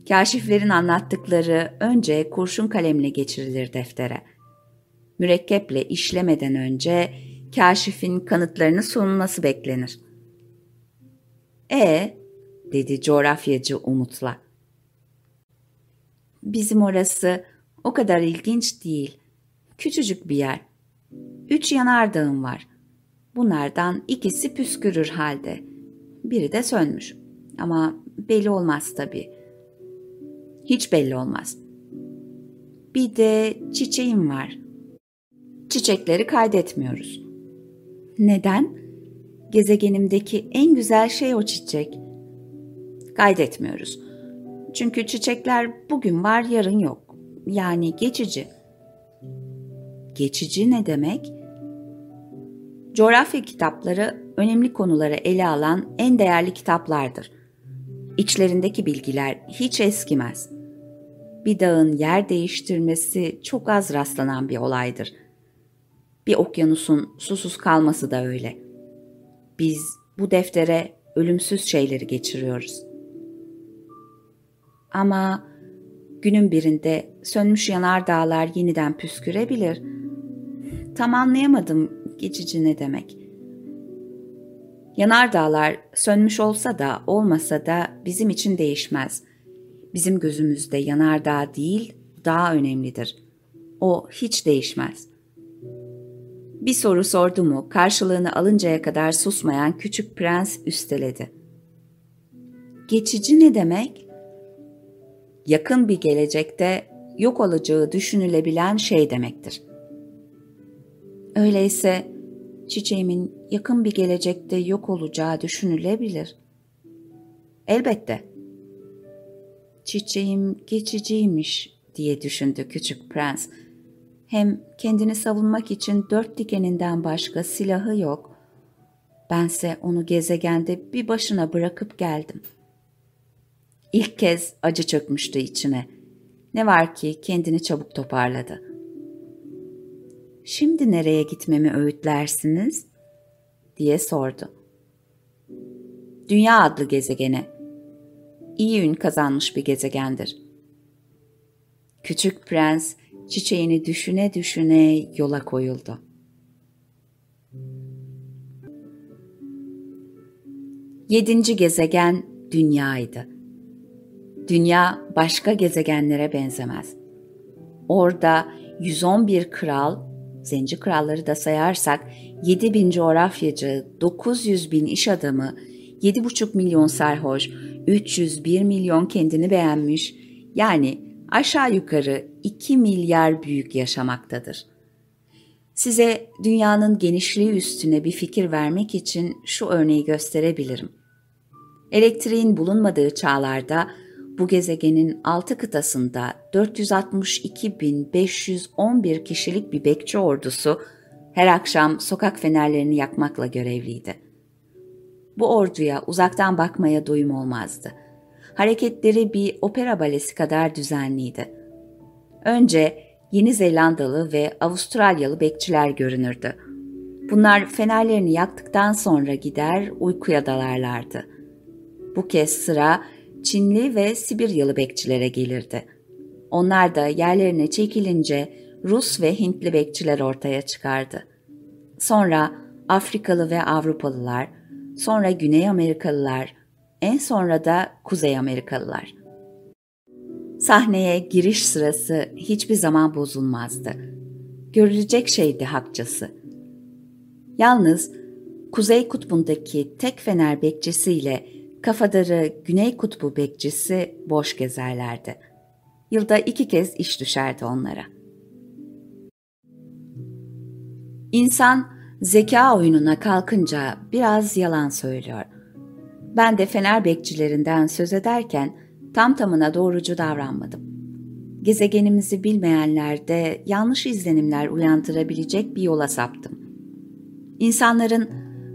S1: Kaşiflerin anlattıkları önce kurşun kalemle geçirilir deftere. Mürekkeple işlemeden önce kaşifin kanıtlarını sunması beklenir. E dedi coğrafyacı umutla. Bizim orası o kadar ilginç değil. Küçücük bir yer. Üç yanardağım var. Bunlardan ikisi püskürür halde. Biri de sönmüş. Ama belli olmaz tabii. Hiç belli olmaz. Bir de çiçeğim var. Çiçekleri kaydetmiyoruz. Neden? Gezegenimdeki en güzel şey o çiçek. Kaydetmiyoruz. Çünkü çiçekler bugün var yarın yok. Yani geçici. Geçici ne demek? Coğrafya kitapları önemli konuları ele alan en değerli kitaplardır. İçlerindeki bilgiler hiç eskimez. Bir dağın yer değiştirmesi çok az rastlanan bir olaydır. Bir okyanusun susuz kalması da öyle. Biz bu deftere ölümsüz şeyleri geçiriyoruz. Ama günün birinde sönmüş yanar dağlar yeniden püskürebilir. Tam anlayamadım geçici ne demek. Yanar dağlar sönmüş olsa da olmasa da bizim için değişmez. Bizim gözümüzde yanardağ değil, daha önemlidir. O hiç değişmez. Bir soru sordu mu karşılığını alıncaya kadar susmayan küçük prens üsteledi. Geçici ne demek? Yakın bir gelecekte yok olacağı düşünülebilen şey demektir. Öyleyse çiçeğimin yakın bir gelecekte yok olacağı düşünülebilir. Elbette. Çiçeğim geçiciymiş diye düşündü küçük prens. Hem kendini savunmak için dört dikeninden başka silahı yok. Bense onu gezegende bir başına bırakıp geldim.'' İlk kez acı çökmüştü içine. Ne var ki kendini çabuk toparladı. Şimdi nereye gitmemi öğütlersiniz? diye sordu. Dünya adlı gezegene. İyi ün kazanmış bir gezegendir. Küçük prens çiçeğini düşüne düşüne yola koyuldu. Yedinci gezegen dünyaydı. Dünya başka gezegenlere benzemez. Orada 111 kral, zenci kralları da sayarsak 7 bin coğrafyacı, 900 bin iş adamı, 7,5 milyon sarhoş, 301 milyon kendini beğenmiş, yani aşağı yukarı 2 milyar büyük yaşamaktadır. Size dünyanın genişliği üstüne bir fikir vermek için şu örneği gösterebilirim. Elektriğin bulunmadığı çağlarda bu gezegenin 6 kıtasında 462.511 kişilik bir bekçi ordusu her akşam sokak fenerlerini yakmakla görevliydi. Bu orduya uzaktan bakmaya doyum olmazdı. Hareketleri bir opera balesi kadar düzenliydi. Önce Yeni Zelandalı ve Avustralyalı bekçiler görünürdü. Bunlar fenerlerini yaktıktan sonra gider uykuya dalarlardı. Bu kez sıra Çinli ve Sibiryalı bekçilere gelirdi. Onlar da yerlerine çekilince Rus ve Hintli bekçiler ortaya çıkardı. Sonra Afrikalı ve Avrupalılar, sonra Güney Amerikalılar, en sonra da Kuzey Amerikalılar. Sahneye giriş sırası hiçbir zaman bozulmazdı. Görülecek şeydi hakçası. Yalnız Kuzey Kutbu'ndaki tek fener bekçisiyle kafadarı Güney Kutbu bekçisi boş gezerlerdi. Yılda iki kez iş düşerdi onlara. İnsan zeka oyununa kalkınca biraz yalan söylüyor. Ben de fener bekçilerinden söz ederken tam tamına doğrucu davranmadım. Gezegenimizi bilmeyenlerde yanlış izlenimler uyandırabilecek bir yola saptım. İnsanların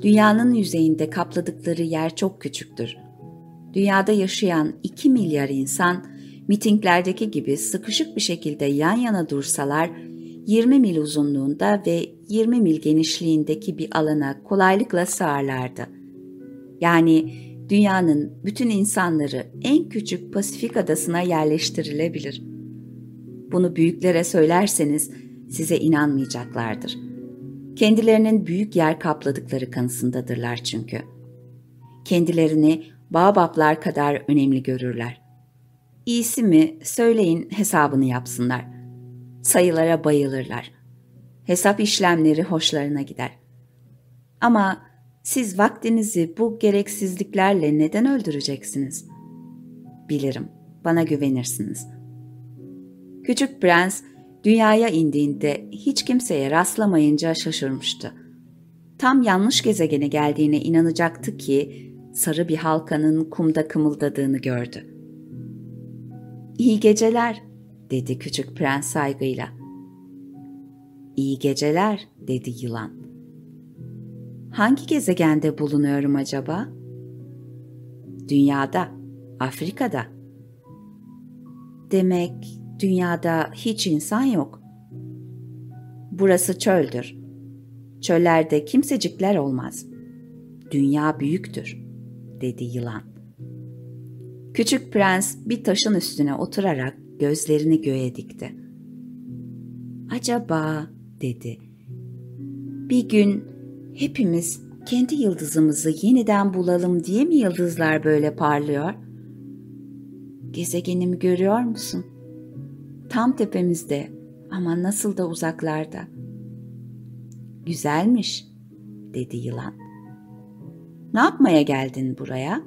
S1: Dünyanın yüzeyinde kapladıkları yer çok küçüktür. Dünyada yaşayan 2 milyar insan mitinglerdeki gibi sıkışık bir şekilde yan yana dursalar 20 mil uzunluğunda ve 20 mil genişliğindeki bir alana kolaylıkla sığarlardı. Yani dünyanın bütün insanları en küçük Pasifik adasına yerleştirilebilir. Bunu büyüklere söylerseniz size inanmayacaklardır. Kendilerinin büyük yer kapladıkları kanısındadırlar çünkü. Kendilerini Baobablar kadar önemli görürler. İyisi mi söyleyin hesabını yapsınlar. Sayılara bayılırlar. Hesap işlemleri hoşlarına gider. Ama siz vaktinizi bu gereksizliklerle neden öldüreceksiniz? Bilirim, bana güvenirsiniz. Küçük prens dünyaya indiğinde hiç kimseye rastlamayınca şaşırmıştı. Tam yanlış gezegene geldiğine inanacaktı ki sarı bir halkanın kumda kımıldadığını gördü. İyi geceler, dedi küçük prens saygıyla. İyi geceler, dedi yılan. Hangi gezegende bulunuyorum acaba? Dünyada, Afrika'da. Demek dünyada hiç insan yok. Burası çöldür. Çöllerde kimsecikler olmaz. Dünya büyüktür, dedi yılan. Küçük prens bir taşın üstüne oturarak gözlerini göğe dikti. Acaba, dedi. Bir gün hepimiz kendi yıldızımızı yeniden bulalım diye mi yıldızlar böyle parlıyor? Gezegenimi görüyor musun? Tam tepemizde ama nasıl da uzaklarda. Güzelmiş, dedi yılan. Ne yapmaya geldin buraya?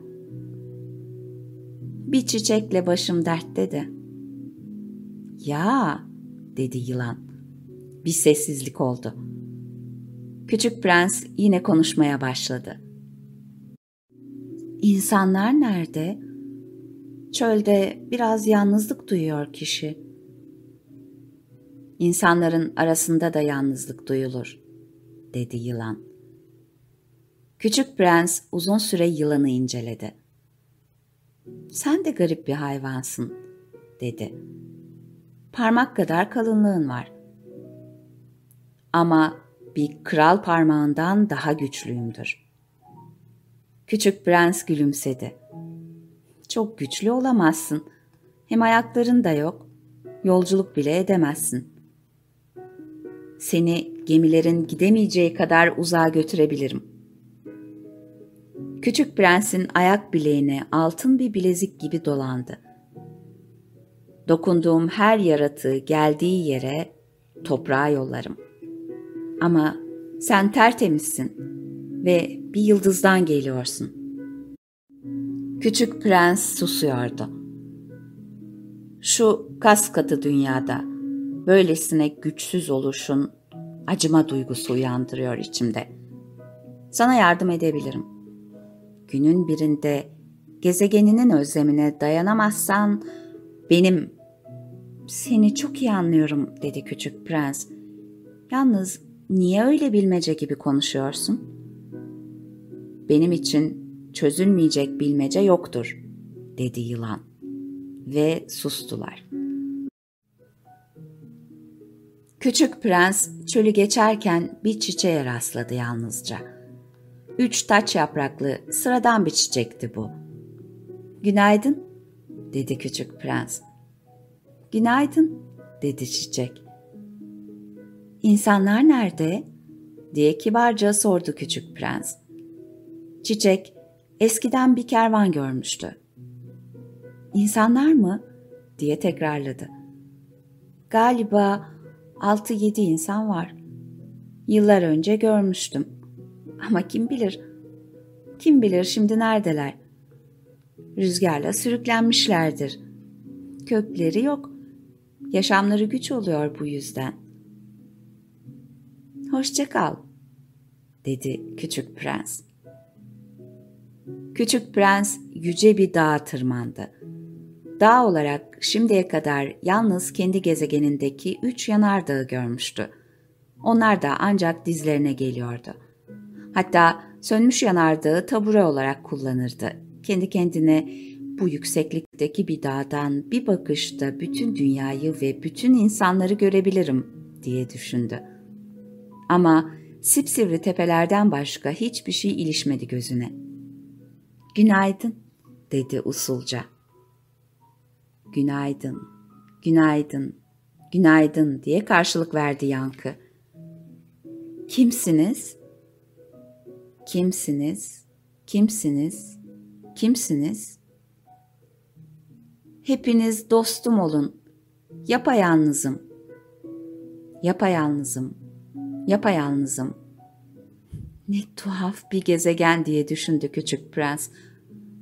S1: Bir çiçekle başım dertte de. Ya, dedi yılan. Bir sessizlik oldu. Küçük prens yine konuşmaya başladı. İnsanlar nerede? Çölde biraz yalnızlık duyuyor kişi. İnsanların arasında da yalnızlık duyulur, dedi yılan. Küçük prens uzun süre yılanı inceledi. Sen de garip bir hayvansın, dedi. Parmak kadar kalınlığın var. Ama bir kral parmağından daha güçlüyümdür. Küçük prens gülümsedi. Çok güçlü olamazsın. Hem ayakların da yok. Yolculuk bile edemezsin. Seni gemilerin gidemeyeceği kadar uzağa götürebilirim. Küçük prensin ayak bileğine altın bir bilezik gibi dolandı. Dokunduğum her yaratığı geldiği yere toprağa yollarım. Ama sen tertemizsin ve bir yıldızdan geliyorsun. Küçük prens susuyordu. Şu kas katı dünyada böylesine güçsüz oluşun acıma duygusu uyandırıyor içimde. Sana yardım edebilirim. Günün birinde gezegeninin özlemine dayanamazsan benim seni çok iyi anlıyorum dedi küçük prens. Yalnız niye öyle bilmece gibi konuşuyorsun? Benim için çözülmeyecek bilmece yoktur dedi yılan ve sustular. Küçük prens çölü geçerken bir çiçeğe rastladı yalnızca. Üç taç yapraklı sıradan bir çiçekti bu. Günaydın, dedi küçük prens. Günaydın, dedi çiçek. İnsanlar nerede? diye kibarca sordu küçük prens. Çiçek eskiden bir kervan görmüştü. İnsanlar mı? diye tekrarladı. Galiba altı yedi insan var. Yıllar önce görmüştüm. Ama kim bilir? Kim bilir şimdi neredeler? Rüzgarla sürüklenmişlerdir. Kökleri yok. Yaşamları güç oluyor bu yüzden. Hoşça kal, dedi küçük prens. Küçük prens yüce bir dağa tırmandı. Dağ olarak şimdiye kadar yalnız kendi gezegenindeki üç yanardağı görmüştü. Onlar da ancak dizlerine geliyordu. Hatta sönmüş yanardağı tabure olarak kullanırdı. Kendi kendine bu yükseklikteki bir dağdan bir bakışta bütün dünyayı ve bütün insanları görebilirim diye düşündü. Ama sipsivri tepelerden başka hiçbir şey ilişmedi gözüne. Günaydın dedi usulca. Günaydın, günaydın, günaydın diye karşılık verdi yankı. Kimsiniz? Kimsiniz? Kimsiniz? Kimsiniz? Hepiniz dostum olun. Yapayalnızım. Yapayalnızım. Yapayalnızım. Ne tuhaf bir gezegen diye düşündü küçük prens.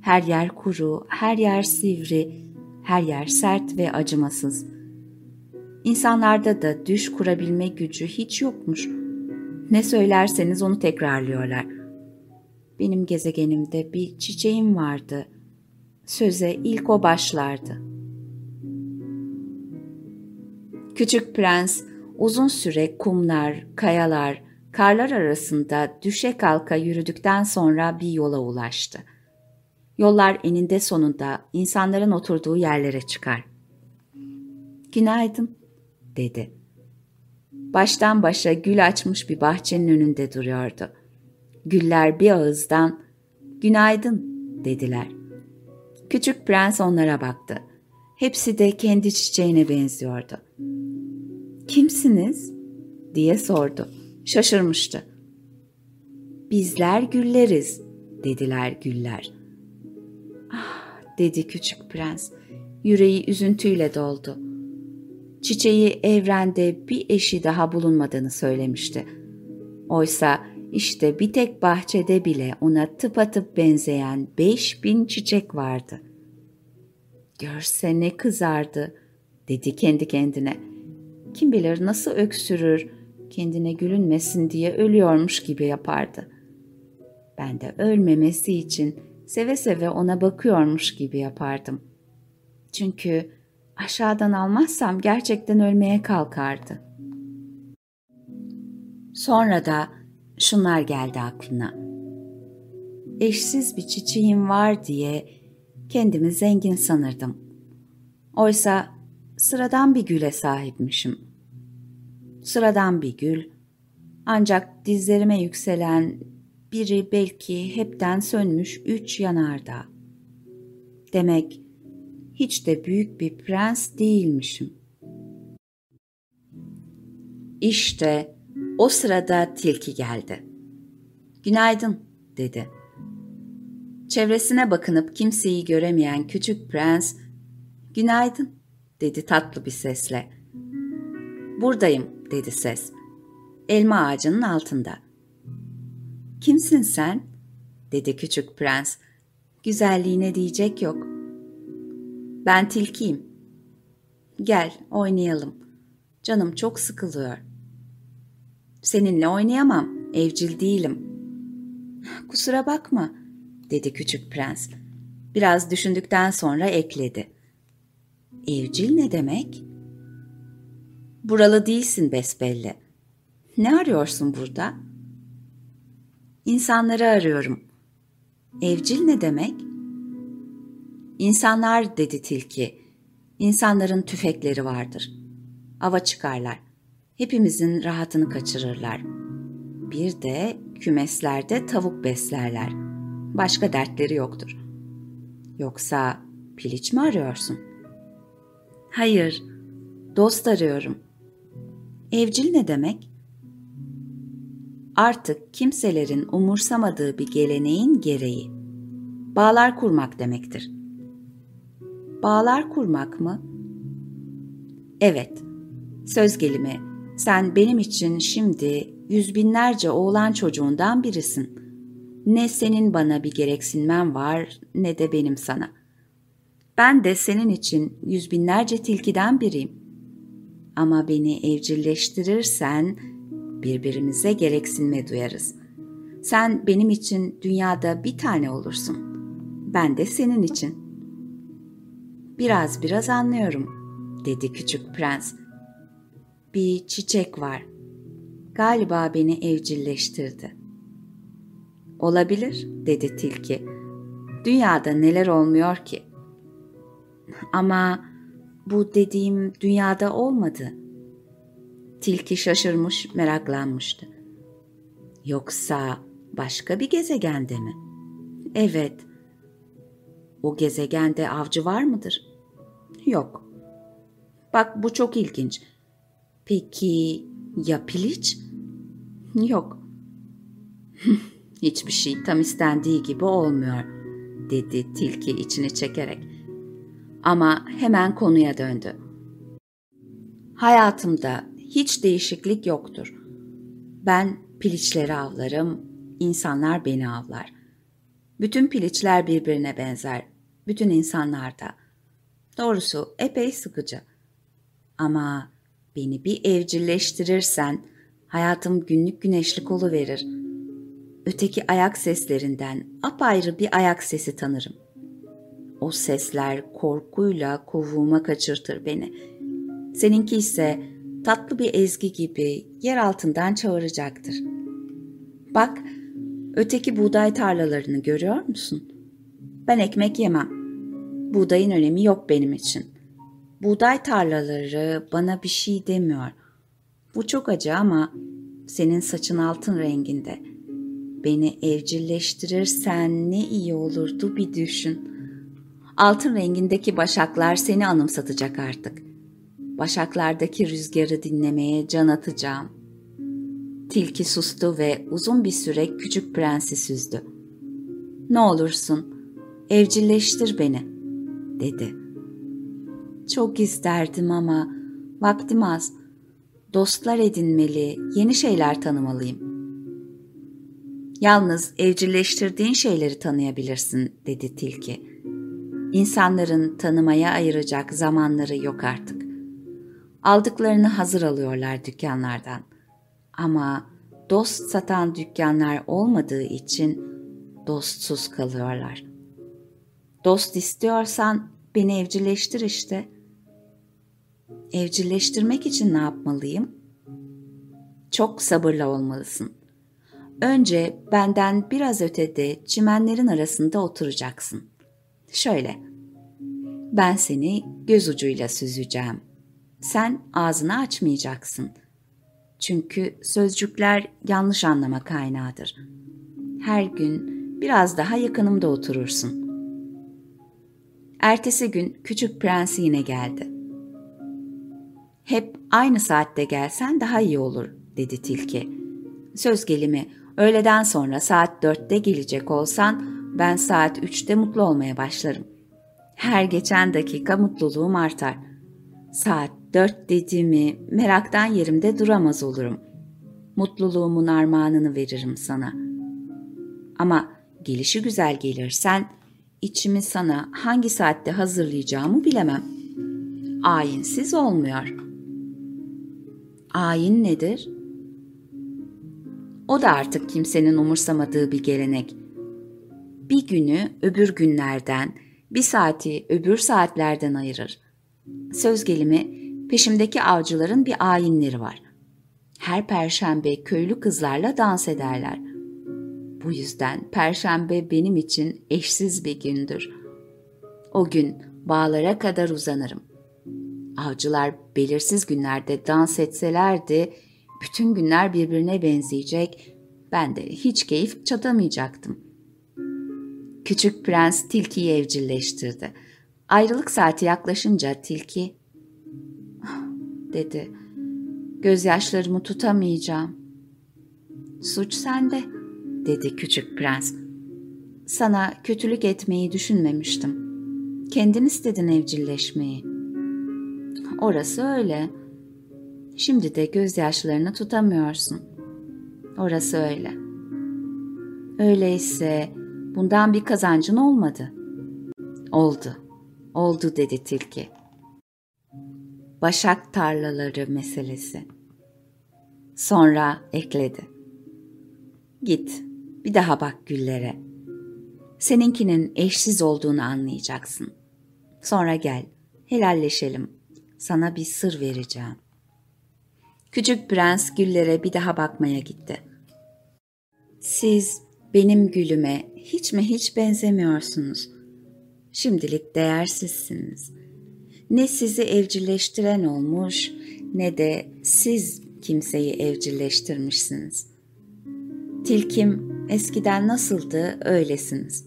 S1: Her yer kuru, her yer sivri, her yer sert ve acımasız. İnsanlarda da düş kurabilme gücü hiç yokmuş. Ne söylerseniz onu tekrarlıyorlar. Benim gezegenimde bir çiçeğim vardı. Söze ilk o başlardı. Küçük prens uzun süre kumlar, kayalar, karlar arasında düşe kalka yürüdükten sonra bir yola ulaştı. Yollar eninde sonunda insanların oturduğu yerlere çıkar. Günaydın, dedi. Baştan başa gül açmış bir bahçenin önünde duruyordu. Güller bir ağızdan günaydın dediler. Küçük prens onlara baktı. Hepsi de kendi çiçeğine benziyordu. Kimsiniz? diye sordu. Şaşırmıştı. Bizler gülleriz, dediler güller. Dedi küçük prens. Yüreği üzüntüyle doldu. Çiçeği evrende bir eşi daha bulunmadığını söylemişti. Oysa işte bir tek bahçede bile ona tıpatıp benzeyen beş bin çiçek vardı. Görse ne kızardı, dedi kendi kendine. Kim bilir nasıl öksürür, kendine gülünmesin diye ölüyormuş gibi yapardı. Ben de ölmemesi için seve seve ona bakıyormuş gibi yapardım. Çünkü aşağıdan almazsam gerçekten ölmeye kalkardı. Sonra da şunlar geldi aklına. Eşsiz bir çiçeğim var diye kendimi zengin sanırdım. Oysa sıradan bir güle sahipmişim. Sıradan bir gül, ancak dizlerime yükselen biri belki hepten sönmüş üç yanardağ. Demek hiç de büyük bir prens değilmişim. İşte o sırada tilki geldi. Günaydın dedi. Çevresine bakınıp kimseyi göremeyen küçük prens, günaydın dedi tatlı bir sesle. Buradayım dedi ses. Elma ağacının altında. Kimsin sen? dedi küçük prens. Güzelliğine diyecek yok. Ben tilkiyim. Gel oynayalım. Canım çok sıkılıyor. Seninle oynayamam. Evcil değilim. Kusura bakma dedi küçük prens. Biraz düşündükten sonra ekledi. Evcil ne demek? Buralı değilsin besbelli. Ne arıyorsun burada? İnsanları arıyorum. Evcil ne demek? İnsanlar dedi tilki. İnsanların tüfekleri vardır. Ava çıkarlar. Hepimizin rahatını kaçırırlar. Bir de kümeslerde tavuk beslerler. Başka dertleri yoktur. Yoksa piliç mi arıyorsun? Hayır, dost arıyorum. Evcil ne demek? Artık kimselerin umursamadığı bir geleneğin gereği. Bağlar kurmak demektir. Bağlar kurmak mı? Evet. Söz gelimi sen benim için şimdi yüz binlerce oğlan çocuğundan birisin. Ne senin bana bir gereksinmen var ne de benim sana. Ben de senin için yüz binlerce tilkiden biriyim. Ama beni evcilleştirirsen birbirimize gereksinme duyarız. Sen benim için dünyada bir tane olursun. Ben de senin için. Biraz biraz anlıyorum, dedi küçük prens. Bir çiçek var. Galiba beni evcilleştirdi. Olabilir, dedi tilki. Dünyada neler olmuyor ki? Ama bu dediğim dünyada olmadı. Tilki şaşırmış, meraklanmıştı. Yoksa başka bir gezegende mi? Evet. O gezegende avcı var mıdır? Yok. Bak bu çok ilginç. Peki ya piliç? Yok. Hiçbir şey tam istendiği gibi olmuyor, dedi tilki içini çekerek. Ama hemen konuya döndü. Hayatımda hiç değişiklik yoktur. Ben piliçleri avlarım, insanlar beni avlar. Bütün piliçler birbirine benzer, bütün insanlar da. Doğrusu epey sıkıcı. Ama beni bir evcilleştirirsen hayatım günlük güneşlik verir. Öteki ayak seslerinden apayrı bir ayak sesi tanırım. O sesler korkuyla kovuğuma kaçırtır beni. Seninki ise tatlı bir ezgi gibi yer altından çağıracaktır. Bak, öteki buğday tarlalarını görüyor musun? Ben ekmek yemem. Buğdayın önemi yok benim için. Buğday tarlaları bana bir şey demiyor. Bu çok acı ama senin saçın altın renginde. Beni evcilleştirirsen ne iyi olurdu bir düşün. Altın rengindeki başaklar seni anımsatacak artık. Başaklardaki rüzgarı dinlemeye can atacağım. Tilki sustu ve uzun bir süre küçük prensi süzdü. Ne olursun, evcilleştir beni, dedi.'' Çok isterdim ama vaktim az. Dostlar edinmeli, yeni şeyler tanımalıyım. Yalnız evcilleştirdiğin şeyleri tanıyabilirsin, dedi tilki. İnsanların tanımaya ayıracak zamanları yok artık. Aldıklarını hazır alıyorlar dükkanlardan. Ama dost satan dükkanlar olmadığı için dostsuz kalıyorlar. Dost istiyorsan beni evcilleştir işte. Evcilleştirmek için ne yapmalıyım? Çok sabırlı olmalısın. Önce benden biraz ötede çimenlerin arasında oturacaksın. Şöyle. Ben seni göz ucuyla süzeceğim. Sen ağzını açmayacaksın. Çünkü sözcükler yanlış anlama kaynağıdır. Her gün biraz daha yakınımda oturursun. Ertesi gün küçük prens yine geldi. Hep aynı saatte gelsen daha iyi olur, dedi tilki. Söz gelimi, öğleden sonra saat dörtte gelecek olsan ben saat üçte mutlu olmaya başlarım. Her geçen dakika mutluluğum artar. Saat dört dediğimi meraktan yerimde duramaz olurum. Mutluluğumun armağanını veririm sana. Ama gelişi güzel gelirsen içimi sana hangi saatte hazırlayacağımı bilemem. Ayinsiz olmuyor.'' Ayin nedir? O da artık kimsenin umursamadığı bir gelenek. Bir günü öbür günlerden, bir saati öbür saatlerden ayırır. Söz gelimi peşimdeki avcıların bir ayinleri var. Her perşembe köylü kızlarla dans ederler. Bu yüzden perşembe benim için eşsiz bir gündür. O gün bağlara kadar uzanırım.'' Avcılar belirsiz günlerde dans etselerdi bütün günler birbirine benzeyecek, ben de hiç keyif çatamayacaktım. Küçük prens tilkiyi evcilleştirdi. Ayrılık saati yaklaşınca tilki dedi. Gözyaşlarımı tutamayacağım. Suç sende, dedi küçük prens. Sana kötülük etmeyi düşünmemiştim. Kendin istedin evcilleşmeyi. Orası öyle. Şimdi de gözyaşlarını tutamıyorsun. Orası öyle. Öyleyse bundan bir kazancın olmadı. Oldu. Oldu dedi tilki. Başak tarlaları meselesi. Sonra ekledi. Git, bir daha bak güllere. Seninkinin eşsiz olduğunu anlayacaksın. Sonra gel, helalleşelim sana bir sır vereceğim. Küçük prens güllere bir daha bakmaya gitti. Siz benim gülüme hiç mi hiç benzemiyorsunuz. Şimdilik değersizsiniz. Ne sizi evcilleştiren olmuş ne de siz kimseyi evcilleştirmişsiniz. Tilkim eskiden nasıldı öylesiniz.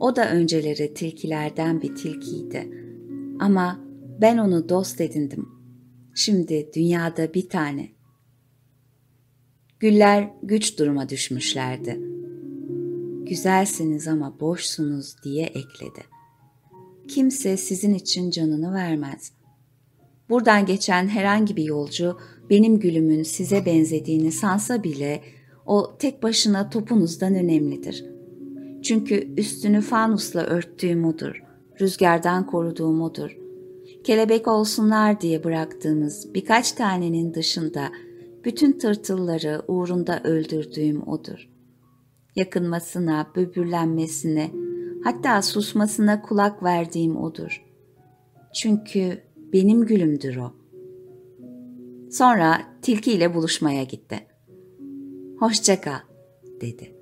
S1: O da önceleri tilkilerden bir tilkiydi. Ama ben onu dost edindim. Şimdi dünyada bir tane. Güller güç duruma düşmüşlerdi. Güzelsiniz ama boşsunuz diye ekledi. Kimse sizin için canını vermez. Buradan geçen herhangi bir yolcu benim gülümün size benzediğini sansa bile o tek başına topunuzdan önemlidir. Çünkü üstünü fanusla örttüğüm odur, rüzgardan koruduğum odur. Kelebek olsunlar diye bıraktığımız birkaç tanenin dışında bütün tırtılları uğrunda öldürdüğüm odur. Yakınmasına, böbürlenmesine, hatta susmasına kulak verdiğim odur. Çünkü benim gülümdür o. Sonra tilki ile buluşmaya gitti. Hoşça kal, dedi.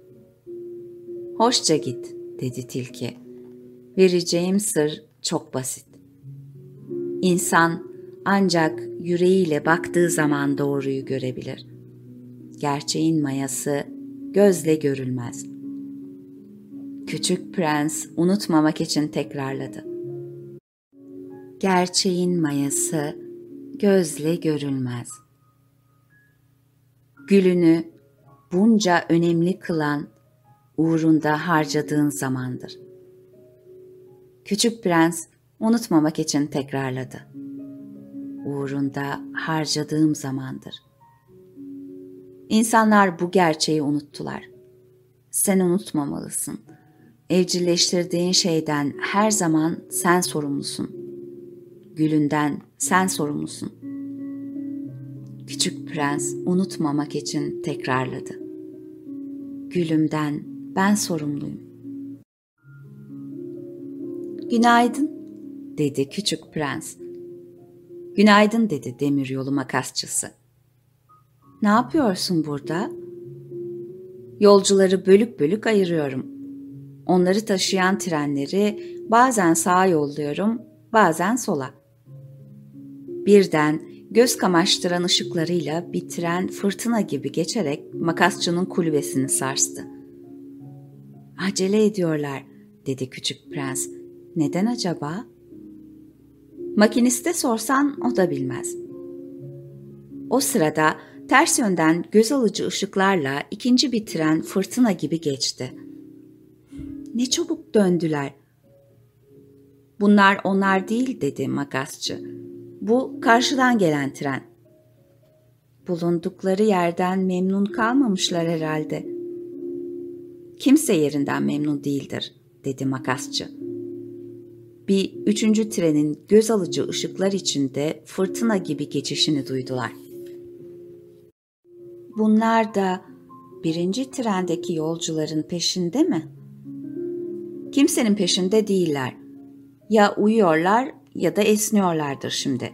S1: Hoşça git, dedi tilki. Vereceğim sır çok basit. İnsan ancak yüreğiyle baktığı zaman doğruyu görebilir. Gerçeğin mayası gözle görülmez. Küçük prens unutmamak için tekrarladı. Gerçeğin mayası gözle görülmez. Gülünü bunca önemli kılan uğrunda harcadığın zamandır. Küçük prens unutmamak için tekrarladı. Uğrunda harcadığım zamandır. İnsanlar bu gerçeği unuttular. Sen unutmamalısın. Evcilleştirdiğin şeyden her zaman sen sorumlusun. Gülünden sen sorumlusun. Küçük prens unutmamak için tekrarladı. Gülümden ben sorumluyum. Günaydın, dedi küçük prens. Günaydın dedi demiryolu makasçısı. Ne yapıyorsun burada? Yolcuları bölük bölük ayırıyorum. Onları taşıyan trenleri bazen sağa yolluyorum, bazen sola. Birden göz kamaştıran ışıklarıyla bir tren fırtına gibi geçerek makasçının kulübesini sarstı. Acele ediyorlar, dedi küçük prens. Neden acaba? Makiniste sorsan o da bilmez. O sırada ters yönden göz alıcı ışıklarla ikinci bir tren fırtına gibi geçti. Ne çabuk döndüler. Bunlar onlar değil dedi makasçı. Bu karşıdan gelen tren. Bulundukları yerden memnun kalmamışlar herhalde. Kimse yerinden memnun değildir dedi makasçı. Bir üçüncü trenin göz alıcı ışıklar içinde fırtına gibi geçişini duydular. Bunlar da birinci trendeki yolcuların peşinde mi? Kimsenin peşinde değiller. Ya uyuyorlar ya da esniyorlardır şimdi.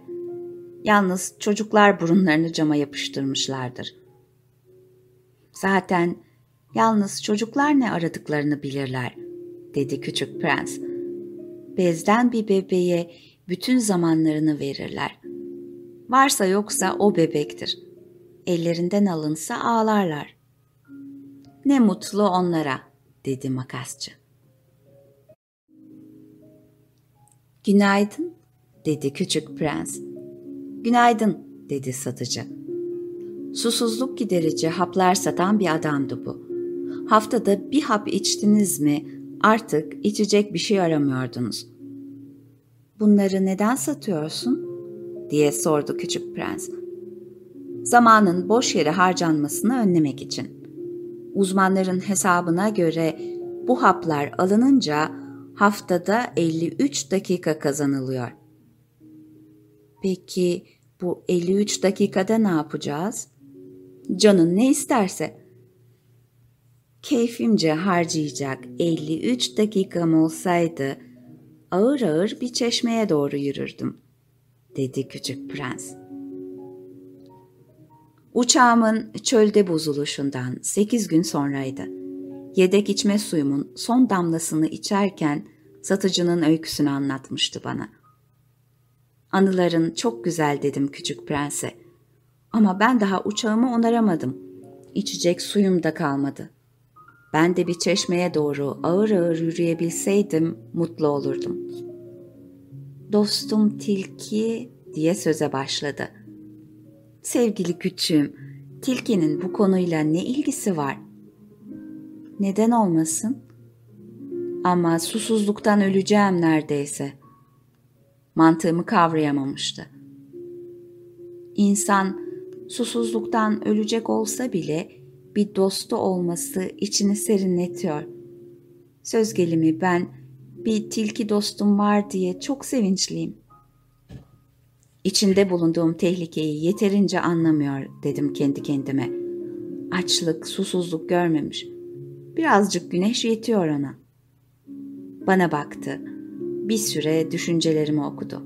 S1: Yalnız çocuklar burunlarını cama yapıştırmışlardır. Zaten yalnız çocuklar ne aradıklarını bilirler, dedi küçük prens. Bezden bir bebeğe bütün zamanlarını verirler. Varsa yoksa o bebektir. Ellerinden alınsa ağlarlar. Ne mutlu onlara, dedi makasçı. Günaydın, dedi küçük prens. Günaydın, dedi satıcı. Susuzluk giderici haplar satan bir adamdı bu. Haftada bir hap içtiniz mi artık içecek bir şey aramıyordunuz. Bunları neden satıyorsun? diye sordu küçük prens. Zamanın boş yere harcanmasını önlemek için. Uzmanların hesabına göre bu haplar alınınca haftada 53 dakika kazanılıyor. Peki bu 53 dakikada ne yapacağız? Canın ne isterse. Keyfimce harcayacak 53 dakikam olsaydı ağır ağır bir çeşmeye doğru yürürdüm, dedi küçük prens. Uçağımın çölde bozuluşundan sekiz gün sonraydı. Yedek içme suyumun son damlasını içerken satıcının öyküsünü anlatmıştı bana. Anıların çok güzel dedim küçük prense. Ama ben daha uçağımı onaramadım. İçecek suyum da kalmadı. Ben de bir çeşmeye doğru ağır ağır yürüyebilseydim mutlu olurdum. Dostum tilki diye söze başladı. Sevgili küçüğüm, Tilkinin bu konuyla ne ilgisi var? Neden olmasın? Ama susuzluktan öleceğim neredeyse. Mantığımı kavrayamamıştı. İnsan susuzluktan ölecek olsa bile bir dostu olması içini serinletiyor. Söz gelimi ben bir tilki dostum var diye çok sevinçliyim. İçinde bulunduğum tehlikeyi yeterince anlamıyor dedim kendi kendime. Açlık, susuzluk görmemiş. Birazcık güneş yetiyor ona. Bana baktı. Bir süre düşüncelerimi okudu.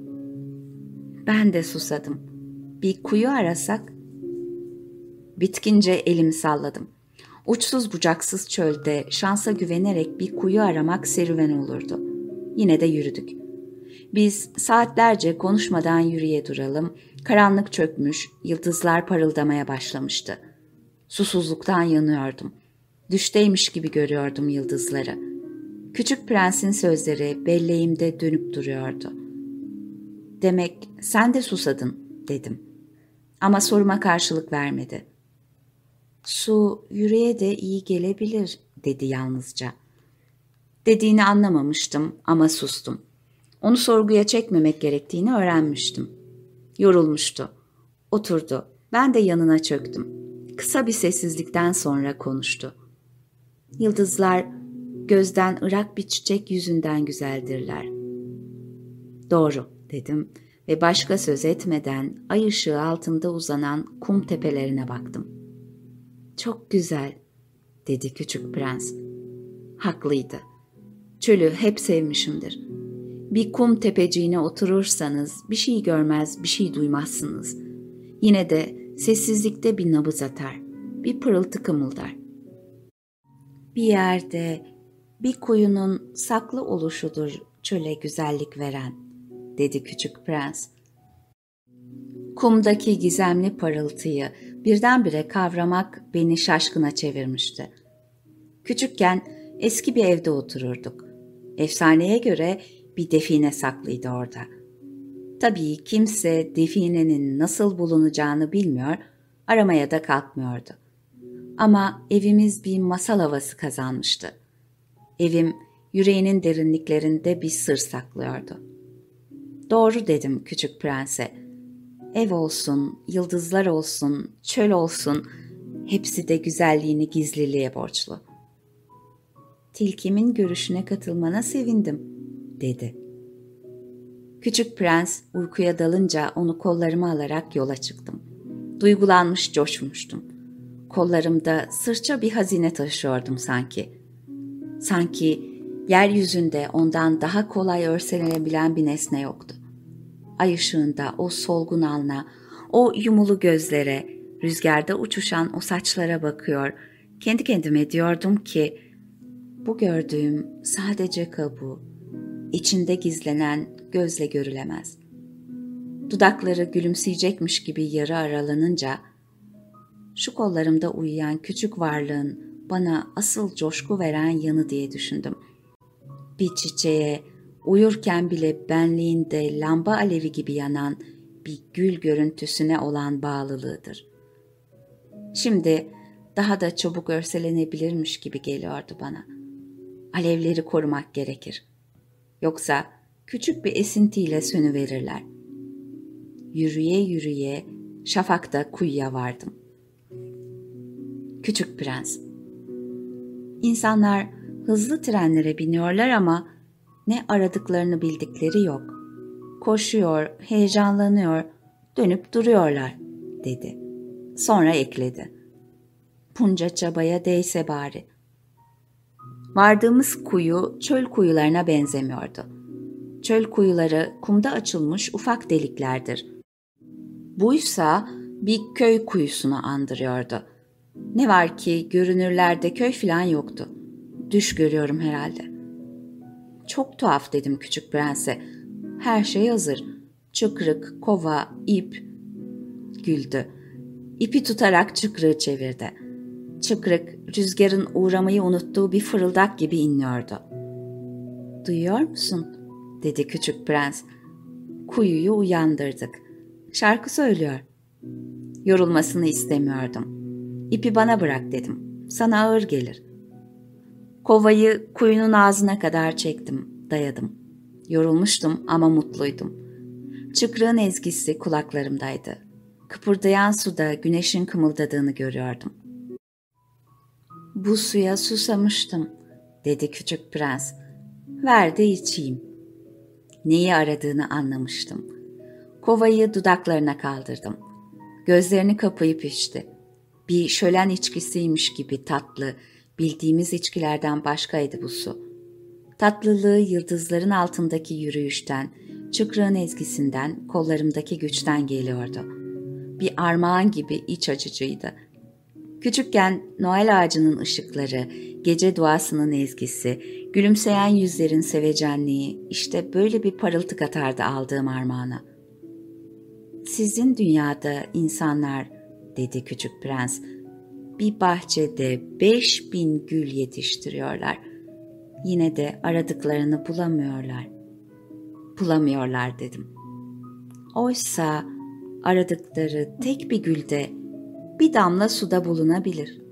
S1: Ben de susadım. Bir kuyu arasak? Bitkince elimi salladım. Uçsuz bucaksız çölde şansa güvenerek bir kuyu aramak serüven olurdu. Yine de yürüdük. Biz saatlerce konuşmadan yürüye duralım. Karanlık çökmüş, yıldızlar parıldamaya başlamıştı. Susuzluktan yanıyordum. Düşteymiş gibi görüyordum yıldızları. Küçük prensin sözleri belleğimde dönüp duruyordu. Demek sen de susadın dedim. Ama soruma karşılık vermedi. Su yüreğe de iyi gelebilir dedi yalnızca. Dediğini anlamamıştım ama sustum. Onu sorguya çekmemek gerektiğini öğrenmiştim. Yorulmuştu. Oturdu. Ben de yanına çöktüm. Kısa bir sessizlikten sonra konuştu. Yıldızlar gözden ırak bir çiçek yüzünden güzeldirler. Doğru dedim ve başka söz etmeden ay ışığı altında uzanan kum tepelerine baktım. Çok güzel dedi küçük prens. Haklıydı. Çölü hep sevmişimdir. Bir kum tepeciğine oturursanız bir şey görmez, bir şey duymazsınız. Yine de sessizlikte bir nabız atar, bir pırıltı kımıldar. Bir yerde bir kuyunun saklı oluşudur çöle güzellik veren, dedi küçük prens. Kumdaki gizemli parıltıyı birdenbire kavramak beni şaşkına çevirmişti. Küçükken eski bir evde otururduk. Efsaneye göre bir define saklıydı orada. Tabii kimse definenin nasıl bulunacağını bilmiyor, aramaya da kalkmıyordu. Ama evimiz bir masal havası kazanmıştı. Evim yüreğinin derinliklerinde bir sır saklıyordu. Doğru dedim küçük prense. Ev olsun, yıldızlar olsun, çöl olsun, hepsi de güzelliğini gizliliğe borçlu. Tilkimin görüşüne katılmana sevindim, dedi. Küçük prens uykuya dalınca onu kollarıma alarak yola çıktım. Duygulanmış coşmuştum. Kollarımda sırça bir hazine taşıyordum sanki. Sanki yeryüzünde ondan daha kolay örselenebilen bir nesne yoktu. Ay ışığında o solgun alna, o yumulu gözlere, rüzgarda uçuşan o saçlara bakıyor. Kendi kendime diyordum ki, bu gördüğüm sadece kabuğu, içinde gizlenen gözle görülemez. Dudakları gülümseyecekmiş gibi yarı aralanınca, şu kollarımda uyuyan küçük varlığın bana asıl coşku veren yanı diye düşündüm. Bir çiçeğe uyurken bile benliğinde lamba alevi gibi yanan bir gül görüntüsüne olan bağlılığıdır. Şimdi daha da çabuk örselenebilirmiş gibi geliyordu bana. Alevleri korumak gerekir. Yoksa küçük bir esintiyle sönüverirler. Yürüye yürüye şafakta kuyuya vardım. Küçük Prens İnsanlar hızlı trenlere biniyorlar ama ne aradıklarını bildikleri yok. Koşuyor, heyecanlanıyor, dönüp duruyorlar, dedi. Sonra ekledi. Bunca çabaya değse bari. Vardığımız kuyu çöl kuyularına benzemiyordu. Çöl kuyuları kumda açılmış ufak deliklerdir. Buysa bir köy kuyusunu andırıyordu. Ne var ki görünürlerde köy filan yoktu. Düş görüyorum herhalde. Çok tuhaf dedim küçük prense. Her şey hazır. Çıkrık, kova, ip. Güldü. İpi tutarak çıkrığı çevirdi. Çıkrık rüzgarın uğramayı unuttuğu bir fırıldak gibi inliyordu. Duyuyor musun? dedi küçük prens. Kuyuyu uyandırdık. Şarkı söylüyor. Yorulmasını istemiyordum. İpi bana bırak dedim. Sana ağır gelir. Kovayı kuyunun ağzına kadar çektim, dayadım. Yorulmuştum ama mutluydum. Çıkrığın ezgisi kulaklarımdaydı. Kıpırdayan suda güneşin kımıldadığını görüyordum. Bu suya susamıştım, dedi küçük prens. Ver de içeyim. Neyi aradığını anlamıştım. Kovayı dudaklarına kaldırdım. Gözlerini kapayıp içti. Bir şölen içkisiymiş gibi tatlı, bildiğimiz içkilerden başkaydı bu su. Tatlılığı yıldızların altındaki yürüyüşten, çıkrığın ezgisinden, kollarımdaki güçten geliyordu. Bir armağan gibi iç açıcıydı. Küçükken Noel ağacının ışıkları, gece duasının ezgisi, gülümseyen yüzlerin sevecenliği işte böyle bir parıltı katardı aldığım armağana. Sizin dünyada insanlar, dedi küçük prens, bir bahçede beş bin gül yetiştiriyorlar. Yine de aradıklarını bulamıyorlar. Bulamıyorlar dedim. Oysa aradıkları tek bir gülde bir damla suda bulunabilir.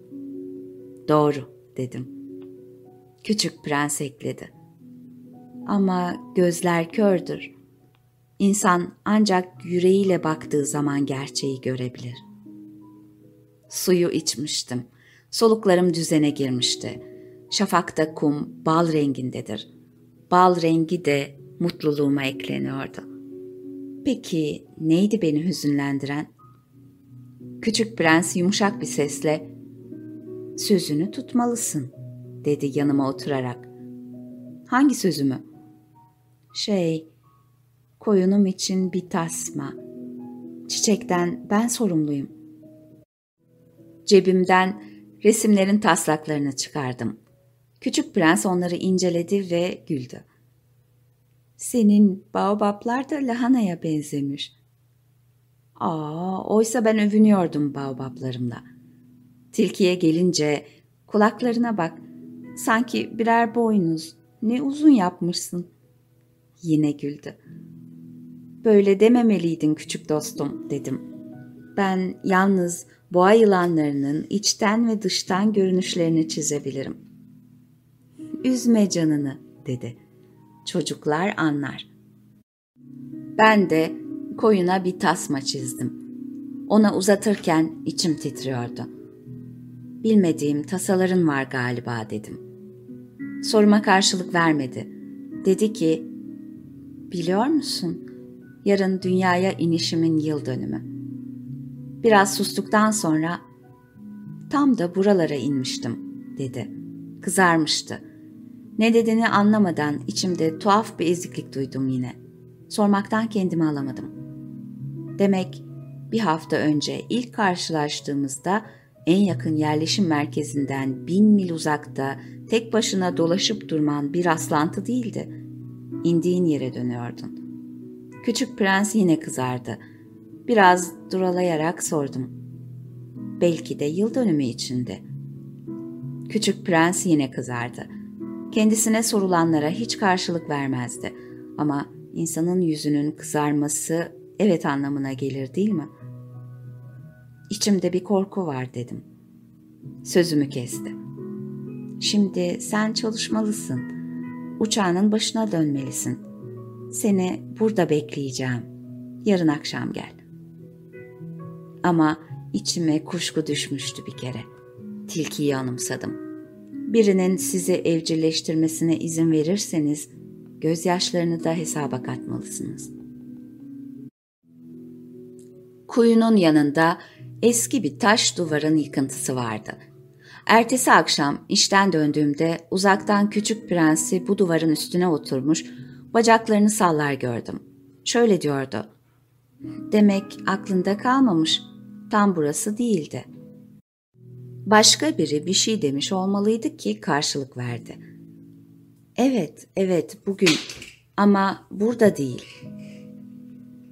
S1: Doğru dedim. Küçük prens ekledi. Ama gözler kördür. İnsan ancak yüreğiyle baktığı zaman gerçeği görebilir. Suyu içmiştim. Soluklarım düzene girmişti. Şafakta kum bal rengindedir. Bal rengi de mutluluğuma ekleniyordu. Peki neydi beni hüzünlendiren? Küçük prens yumuşak bir sesle "Sözünü tutmalısın." dedi yanıma oturarak. "Hangi sözümü?" "Şey, koyunum için bir tasma. Çiçekten ben sorumluyum." Cebimden resimlerin taslaklarını çıkardım. Küçük prens onları inceledi ve güldü. Senin baobaplar da lahanaya benzemiş. Aa, oysa ben övünüyordum baobaplarımla. Tilkiye gelince kulaklarına bak. Sanki birer boynuz. Ne uzun yapmışsın. Yine güldü. Böyle dememeliydin küçük dostum dedim. Ben yalnız boğa yılanlarının içten ve dıştan görünüşlerini çizebilirim. Üzme canını dedi. Çocuklar anlar. Ben de koyuna bir tasma çizdim. Ona uzatırken içim titriyordu. Bilmediğim tasaların var galiba dedim. Soruma karşılık vermedi. Dedi ki, biliyor musun, yarın dünyaya inişimin yıl dönümü. Biraz sustuktan sonra, tam da buralara inmiştim, dedi. Kızarmıştı. Ne dediğini anlamadan içimde tuhaf bir eziklik duydum yine. Sormaktan kendimi alamadım. Demek bir hafta önce ilk karşılaştığımızda en yakın yerleşim merkezinden bin mil uzakta tek başına dolaşıp durman bir rastlantı değildi. İndiğin yere dönüyordun. Küçük prens yine kızardı. Biraz duralayarak sordum. Belki de yıl dönümü içinde. Küçük prens yine kızardı. Kendisine sorulanlara hiç karşılık vermezdi. Ama insanın yüzünün kızarması evet anlamına gelir değil mi? İçimde bir korku var dedim. Sözümü kesti. Şimdi sen çalışmalısın. Uçağının başına dönmelisin. Seni burada bekleyeceğim. Yarın akşam gel. Ama içime kuşku düşmüştü bir kere. Tilkiyi anımsadım. Birinin sizi evcilleştirmesine izin verirseniz gözyaşlarını da hesaba katmalısınız.'' Kuyunun yanında eski bir taş duvarın yıkıntısı vardı. Ertesi akşam işten döndüğümde uzaktan küçük prensi bu duvarın üstüne oturmuş, bacaklarını sallar gördüm. Şöyle diyordu. Demek aklında kalmamış. Tam burası değildi. Başka biri bir şey demiş olmalıydı ki karşılık verdi. Evet, evet bugün ama burada değil.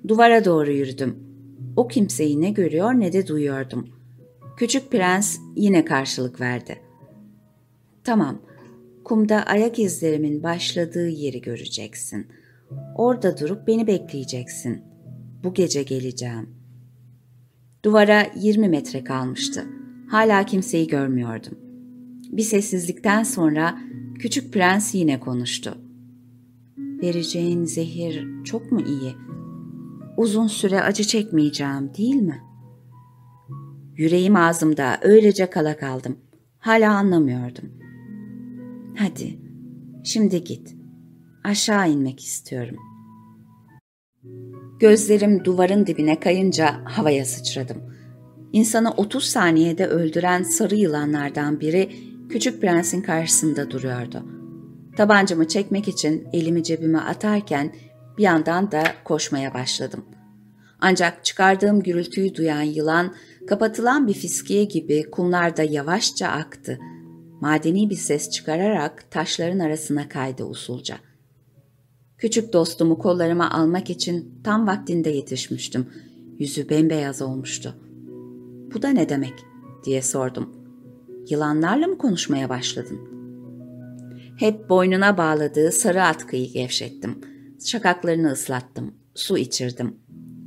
S1: Duvara doğru yürüdüm. O kimseyi ne görüyor ne de duyuyordum. Küçük prens yine karşılık verdi. Tamam, kumda ayak izlerimin başladığı yeri göreceksin. Orada durup beni bekleyeceksin. Bu gece geleceğim. Duvara 20 metre kalmıştı. hala kimseyi görmüyordum. Bir sessizlikten sonra küçük prens yine konuştu. Vereceğin zehir çok mu iyi? Uzun süre acı çekmeyeceğim değil mi? Yüreğim ağzımda öylece kala kaldım. Hala anlamıyordum. Hadi, şimdi git. Aşağı inmek istiyorum. Gözlerim duvarın dibine kayınca havaya sıçradım. İnsanı 30 saniyede öldüren sarı yılanlardan biri küçük prensin karşısında duruyordu. Tabancamı çekmek için elimi cebime atarken bir yandan da koşmaya başladım. Ancak çıkardığım gürültüyü duyan yılan kapatılan bir fiskiye gibi kumlarda yavaşça aktı. Madeni bir ses çıkararak taşların arasına kaydı usulca. Küçük dostumu kollarıma almak için tam vaktinde yetişmiştim. Yüzü bembeyaz olmuştu. Bu da ne demek diye sordum. Yılanlarla mı konuşmaya başladın? Hep boynuna bağladığı sarı atkıyı gevşettim. Şakaklarını ıslattım. Su içirdim.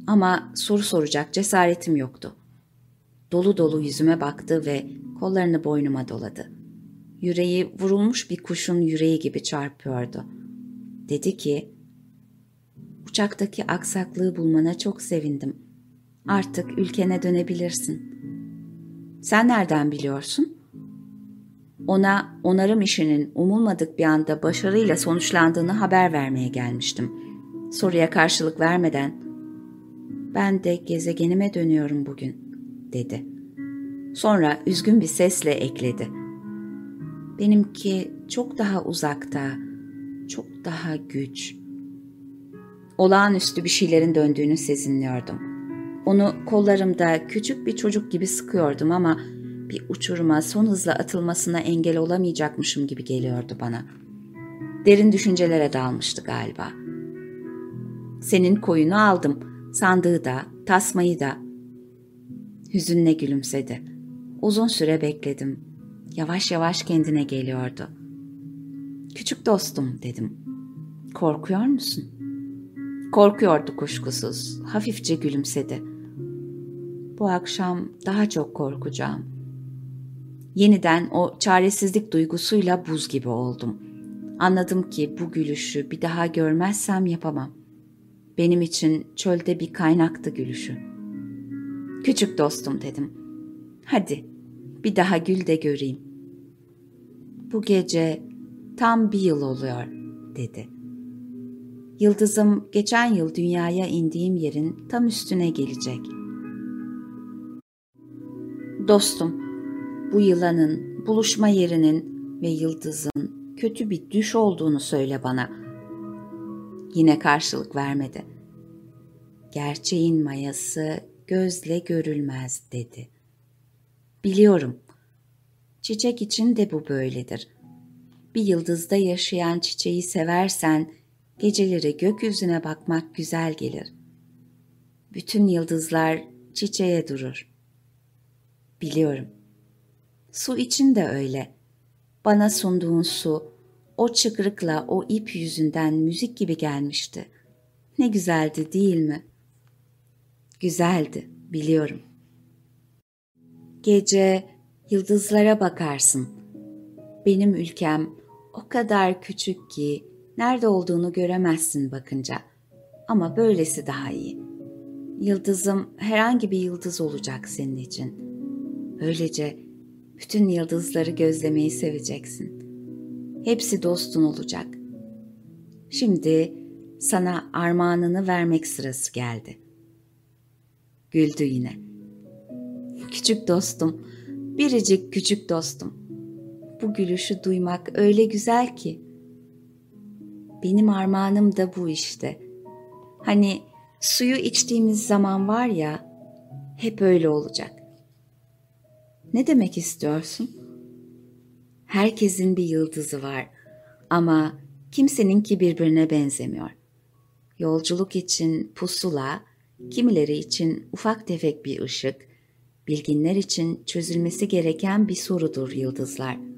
S1: Ama soru soracak cesaretim yoktu. Dolu dolu yüzüme baktı ve kollarını boynuma doladı. Yüreği vurulmuş bir kuşun yüreği gibi çarpıyordu. Dedi ki, uçaktaki aksaklığı bulmana çok sevindim. Artık ülkene dönebilirsin. Sen nereden biliyorsun? Ona onarım işinin umulmadık bir anda başarıyla sonuçlandığını haber vermeye gelmiştim. Soruya karşılık vermeden, ben de gezegenime dönüyorum bugün dedi. Sonra üzgün bir sesle ekledi. Benimki çok daha uzakta, çok daha güç. Olağanüstü bir şeylerin döndüğünü sezinliyordum. Onu kollarımda küçük bir çocuk gibi sıkıyordum ama bir uçuruma son hızla atılmasına engel olamayacakmışım gibi geliyordu bana. Derin düşüncelere dalmıştı galiba. Senin koyunu aldım, sandığı da, tasmayı da, Hüzünle gülümsedi. Uzun süre bekledim. Yavaş yavaş kendine geliyordu. Küçük dostum dedim. Korkuyor musun? Korkuyordu kuşkusuz. Hafifçe gülümsedi. Bu akşam daha çok korkacağım. Yeniden o çaresizlik duygusuyla buz gibi oldum. Anladım ki bu gülüşü bir daha görmezsem yapamam. Benim için çölde bir kaynaktı gülüşü. Küçük dostum dedim. Hadi bir daha gül de göreyim. Bu gece tam bir yıl oluyor dedi. Yıldızım geçen yıl dünyaya indiğim yerin tam üstüne gelecek. Dostum, bu yılanın, buluşma yerinin ve yıldızın kötü bir düş olduğunu söyle bana. Yine karşılık vermedi. Gerçeğin mayası gözle görülmez dedi. Biliyorum. Çiçek için de bu böyledir. Bir yıldızda yaşayan çiçeği seversen geceleri gökyüzüne bakmak güzel gelir. Bütün yıldızlar çiçeğe durur. Biliyorum. Su için de öyle. Bana sunduğun su o çıkrıkla o ip yüzünden müzik gibi gelmişti. Ne güzeldi değil mi?'' Güzeldi, biliyorum. Gece yıldızlara bakarsın. Benim ülkem o kadar küçük ki nerede olduğunu göremezsin bakınca. Ama böylesi daha iyi. Yıldızım herhangi bir yıldız olacak senin için. Böylece bütün yıldızları gözlemeyi seveceksin. Hepsi dostun olacak. Şimdi sana armağanını vermek sırası geldi. Güldü yine. Küçük dostum, biricik küçük dostum. Bu gülüşü duymak öyle güzel ki. Benim armağanım da bu işte. Hani suyu içtiğimiz zaman var ya, hep öyle olacak. Ne demek istiyorsun? Herkesin bir yıldızı var ama kimseninki birbirine benzemiyor. Yolculuk için pusula, kimileri için ufak tefek bir ışık, bilginler için çözülmesi gereken bir sorudur yıldızlar.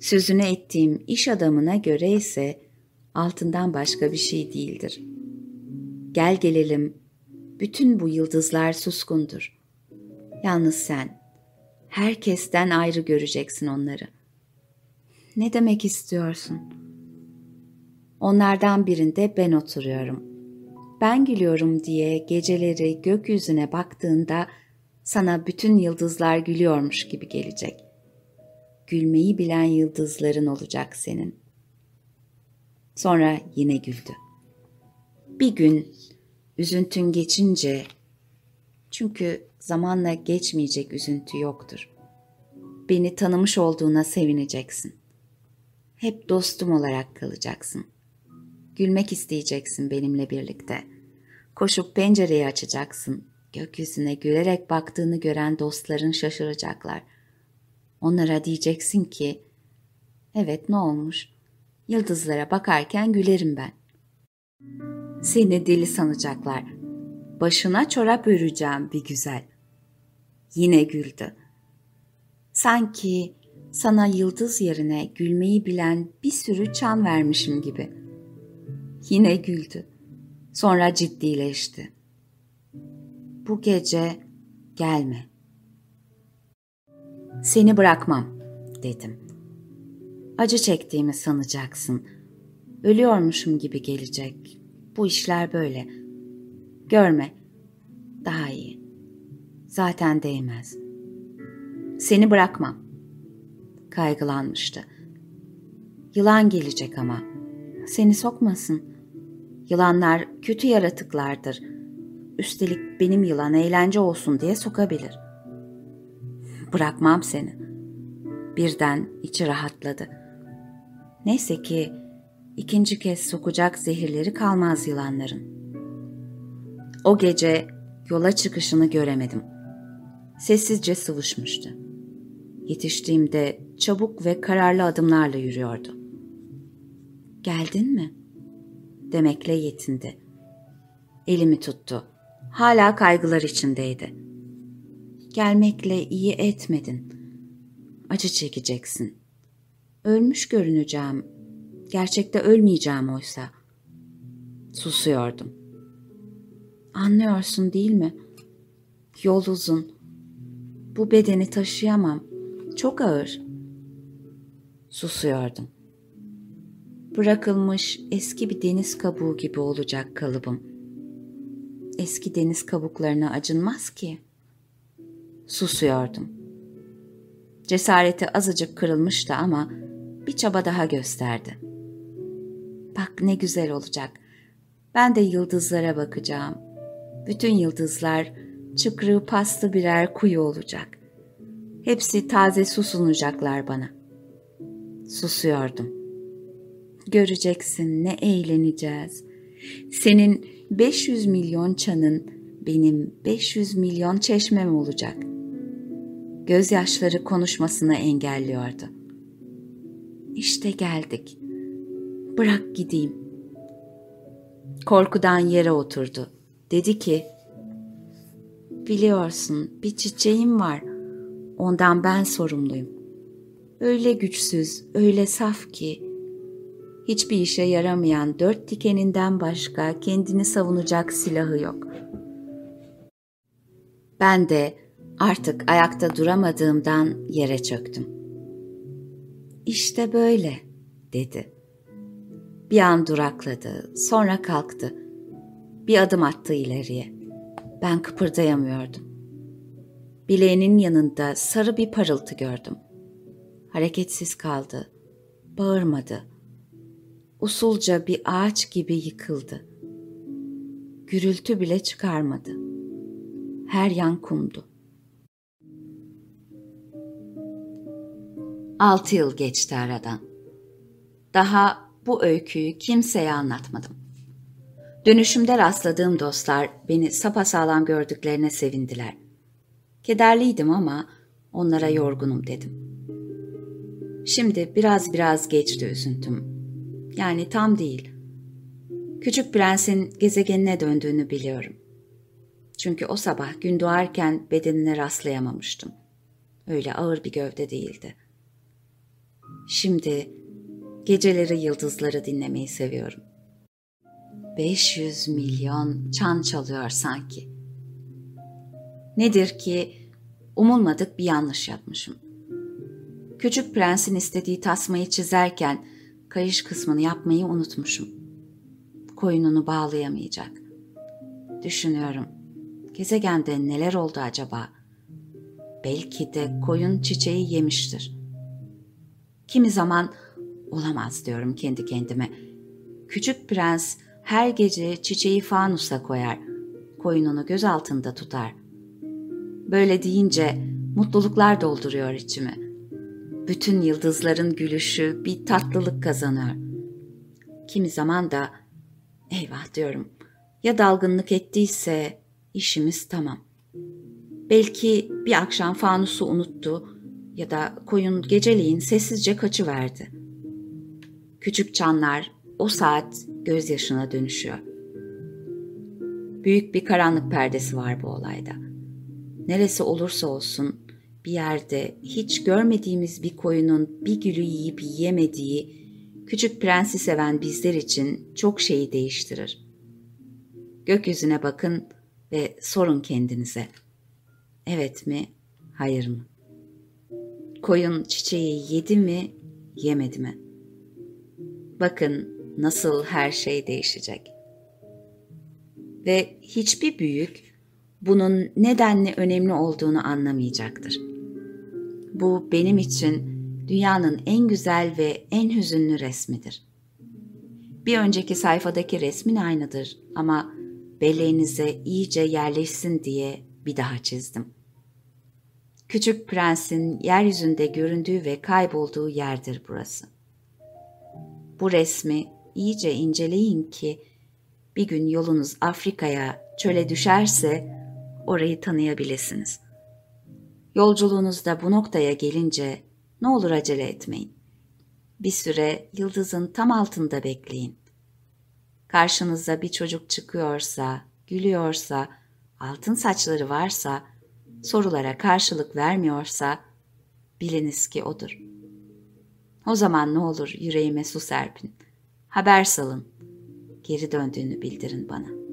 S1: Sözüne ettiğim iş adamına göre ise altından başka bir şey değildir. Gel gelelim, bütün bu yıldızlar suskundur. Yalnız sen, Herkesten ayrı göreceksin onları. Ne demek istiyorsun? Onlardan birinde ben oturuyorum. Ben gülüyorum diye geceleri gökyüzüne baktığında sana bütün yıldızlar gülüyormuş gibi gelecek. Gülmeyi bilen yıldızların olacak senin. Sonra yine güldü. Bir gün üzüntün geçince çünkü zamanla geçmeyecek üzüntü yoktur. Beni tanımış olduğuna sevineceksin. Hep dostum olarak kalacaksın. Gülmek isteyeceksin benimle birlikte. Koşup pencereyi açacaksın. Gökyüzüne gülerek baktığını gören dostların şaşıracaklar. Onlara diyeceksin ki, evet ne olmuş? Yıldızlara bakarken gülerim ben. Seni deli sanacaklar. Başına çorap öreceğim bir güzel. Yine güldü. Sanki sana yıldız yerine gülmeyi bilen bir sürü çan vermişim gibi. Yine güldü. Sonra ciddileşti. Bu gece gelme. Seni bırakmam dedim. Acı çektiğimi sanacaksın. Ölüyormuşum gibi gelecek. Bu işler böyle. Görme. Daha iyi. Zaten değmez. Seni bırakmam. Kaygılanmıştı. Yılan gelecek ama. Seni sokmasın. Yılanlar kötü yaratıklardır. Üstelik benim yılan eğlence olsun diye sokabilir. Bırakmam seni. Birden içi rahatladı. Neyse ki ikinci kez sokacak zehirleri kalmaz yılanların. O gece yola çıkışını göremedim. Sessizce sıvışmıştı. Yetiştiğimde çabuk ve kararlı adımlarla yürüyordu. Geldin mi? Demekle yetindi. Elimi tuttu. Hala kaygılar içindeydi. Gelmekle iyi etmedin. Acı çekeceksin. Ölmüş görüneceğim. Gerçekte ölmeyeceğim oysa. Susuyordum. Anlıyorsun değil mi? Yol uzun. Bu bedeni taşıyamam. Çok ağır. Susuyordum. Bırakılmış eski bir deniz kabuğu gibi olacak kalıbım. Eski deniz kabuklarına acınmaz ki. Susuyordum. Cesareti azıcık kırılmıştı ama bir çaba daha gösterdi. Bak ne güzel olacak. Ben de yıldızlara bakacağım. Bütün yıldızlar çıkrığı paslı birer kuyu olacak. Hepsi taze su sunacaklar bana. Susuyordum. Göreceksin ne eğleneceğiz. Senin 500 milyon çanın benim 500 milyon çeşmem olacak. Gözyaşları konuşmasını engelliyordu. İşte geldik. Bırak gideyim. Korkudan yere oturdu. Dedi ki, Biliyorsun bir çiçeğim var. Ondan ben sorumluyum. Öyle güçsüz, öyle saf ki hiçbir işe yaramayan dört dikeninden başka kendini savunacak silahı yok. Ben de artık ayakta duramadığımdan yere çöktüm. İşte böyle, dedi. Bir an durakladı, sonra kalktı. Bir adım attı ileriye. Ben kıpırdayamıyordum. Bileğinin yanında sarı bir parıltı gördüm. Hareketsiz kaldı. Bağırmadı. Usulca bir ağaç gibi yıkıldı. Gürültü bile çıkarmadı. Her yan kumdu. Altı yıl geçti aradan. Daha bu öyküyü kimseye anlatmadım. Dönüşümde rastladığım dostlar beni sapasağlam gördüklerine sevindiler. Kederliydim ama onlara yorgunum dedim. Şimdi biraz biraz geçti üzüntüm. Yani tam değil. Küçük prensin gezegenine döndüğünü biliyorum. Çünkü o sabah gün doğarken bedenine rastlayamamıştım. Öyle ağır bir gövde değildi. Şimdi geceleri yıldızları dinlemeyi seviyorum. 500 milyon çan çalıyor sanki. Nedir ki umulmadık bir yanlış yapmışım. Küçük prensin istediği tasmayı çizerken kayış kısmını yapmayı unutmuşum. Koyununu bağlayamayacak. Düşünüyorum. Gezegende neler oldu acaba? Belki de koyun çiçeği yemiştir. Kimi zaman olamaz diyorum kendi kendime. Küçük prens her gece çiçeği fanusa koyar. Koyununu göz altında tutar. Böyle deyince mutluluklar dolduruyor içimi. Bütün yıldızların gülüşü bir tatlılık kazanıyor. Kimi zaman da eyvah diyorum. Ya dalgınlık ettiyse işimiz tamam. Belki bir akşam fanusu unuttu ya da koyun geceliğin sessizce kaçıverdi. Küçük çanlar o saat gözyaşına dönüşüyor. Büyük bir karanlık perdesi var bu olayda. Neresi olursa olsun bir yerde hiç görmediğimiz bir koyunun bir gülü yiyip yiyemediği küçük prensi seven bizler için çok şeyi değiştirir. Gökyüzüne bakın ve sorun kendinize. Evet mi, hayır mı? Koyun çiçeği yedi mi, yemedi mi? Bakın nasıl her şey değişecek. Ve hiçbir büyük bunun nedenle önemli olduğunu anlamayacaktır. Bu benim için dünyanın en güzel ve en hüzünlü resmidir. Bir önceki sayfadaki resmin aynıdır ama belleğinize iyice yerleşsin diye bir daha çizdim. Küçük prensin yeryüzünde göründüğü ve kaybolduğu yerdir burası. Bu resmi iyice inceleyin ki bir gün yolunuz Afrika'ya, çöle düşerse orayı tanıyabilirsiniz. Yolculuğunuzda bu noktaya gelince ne olur acele etmeyin. Bir süre yıldızın tam altında bekleyin. Karşınıza bir çocuk çıkıyorsa, gülüyorsa, altın saçları varsa, sorulara karşılık vermiyorsa biliniz ki odur. O zaman ne olur yüreğime su serpin. Haber salın. Geri döndüğünü bildirin bana.''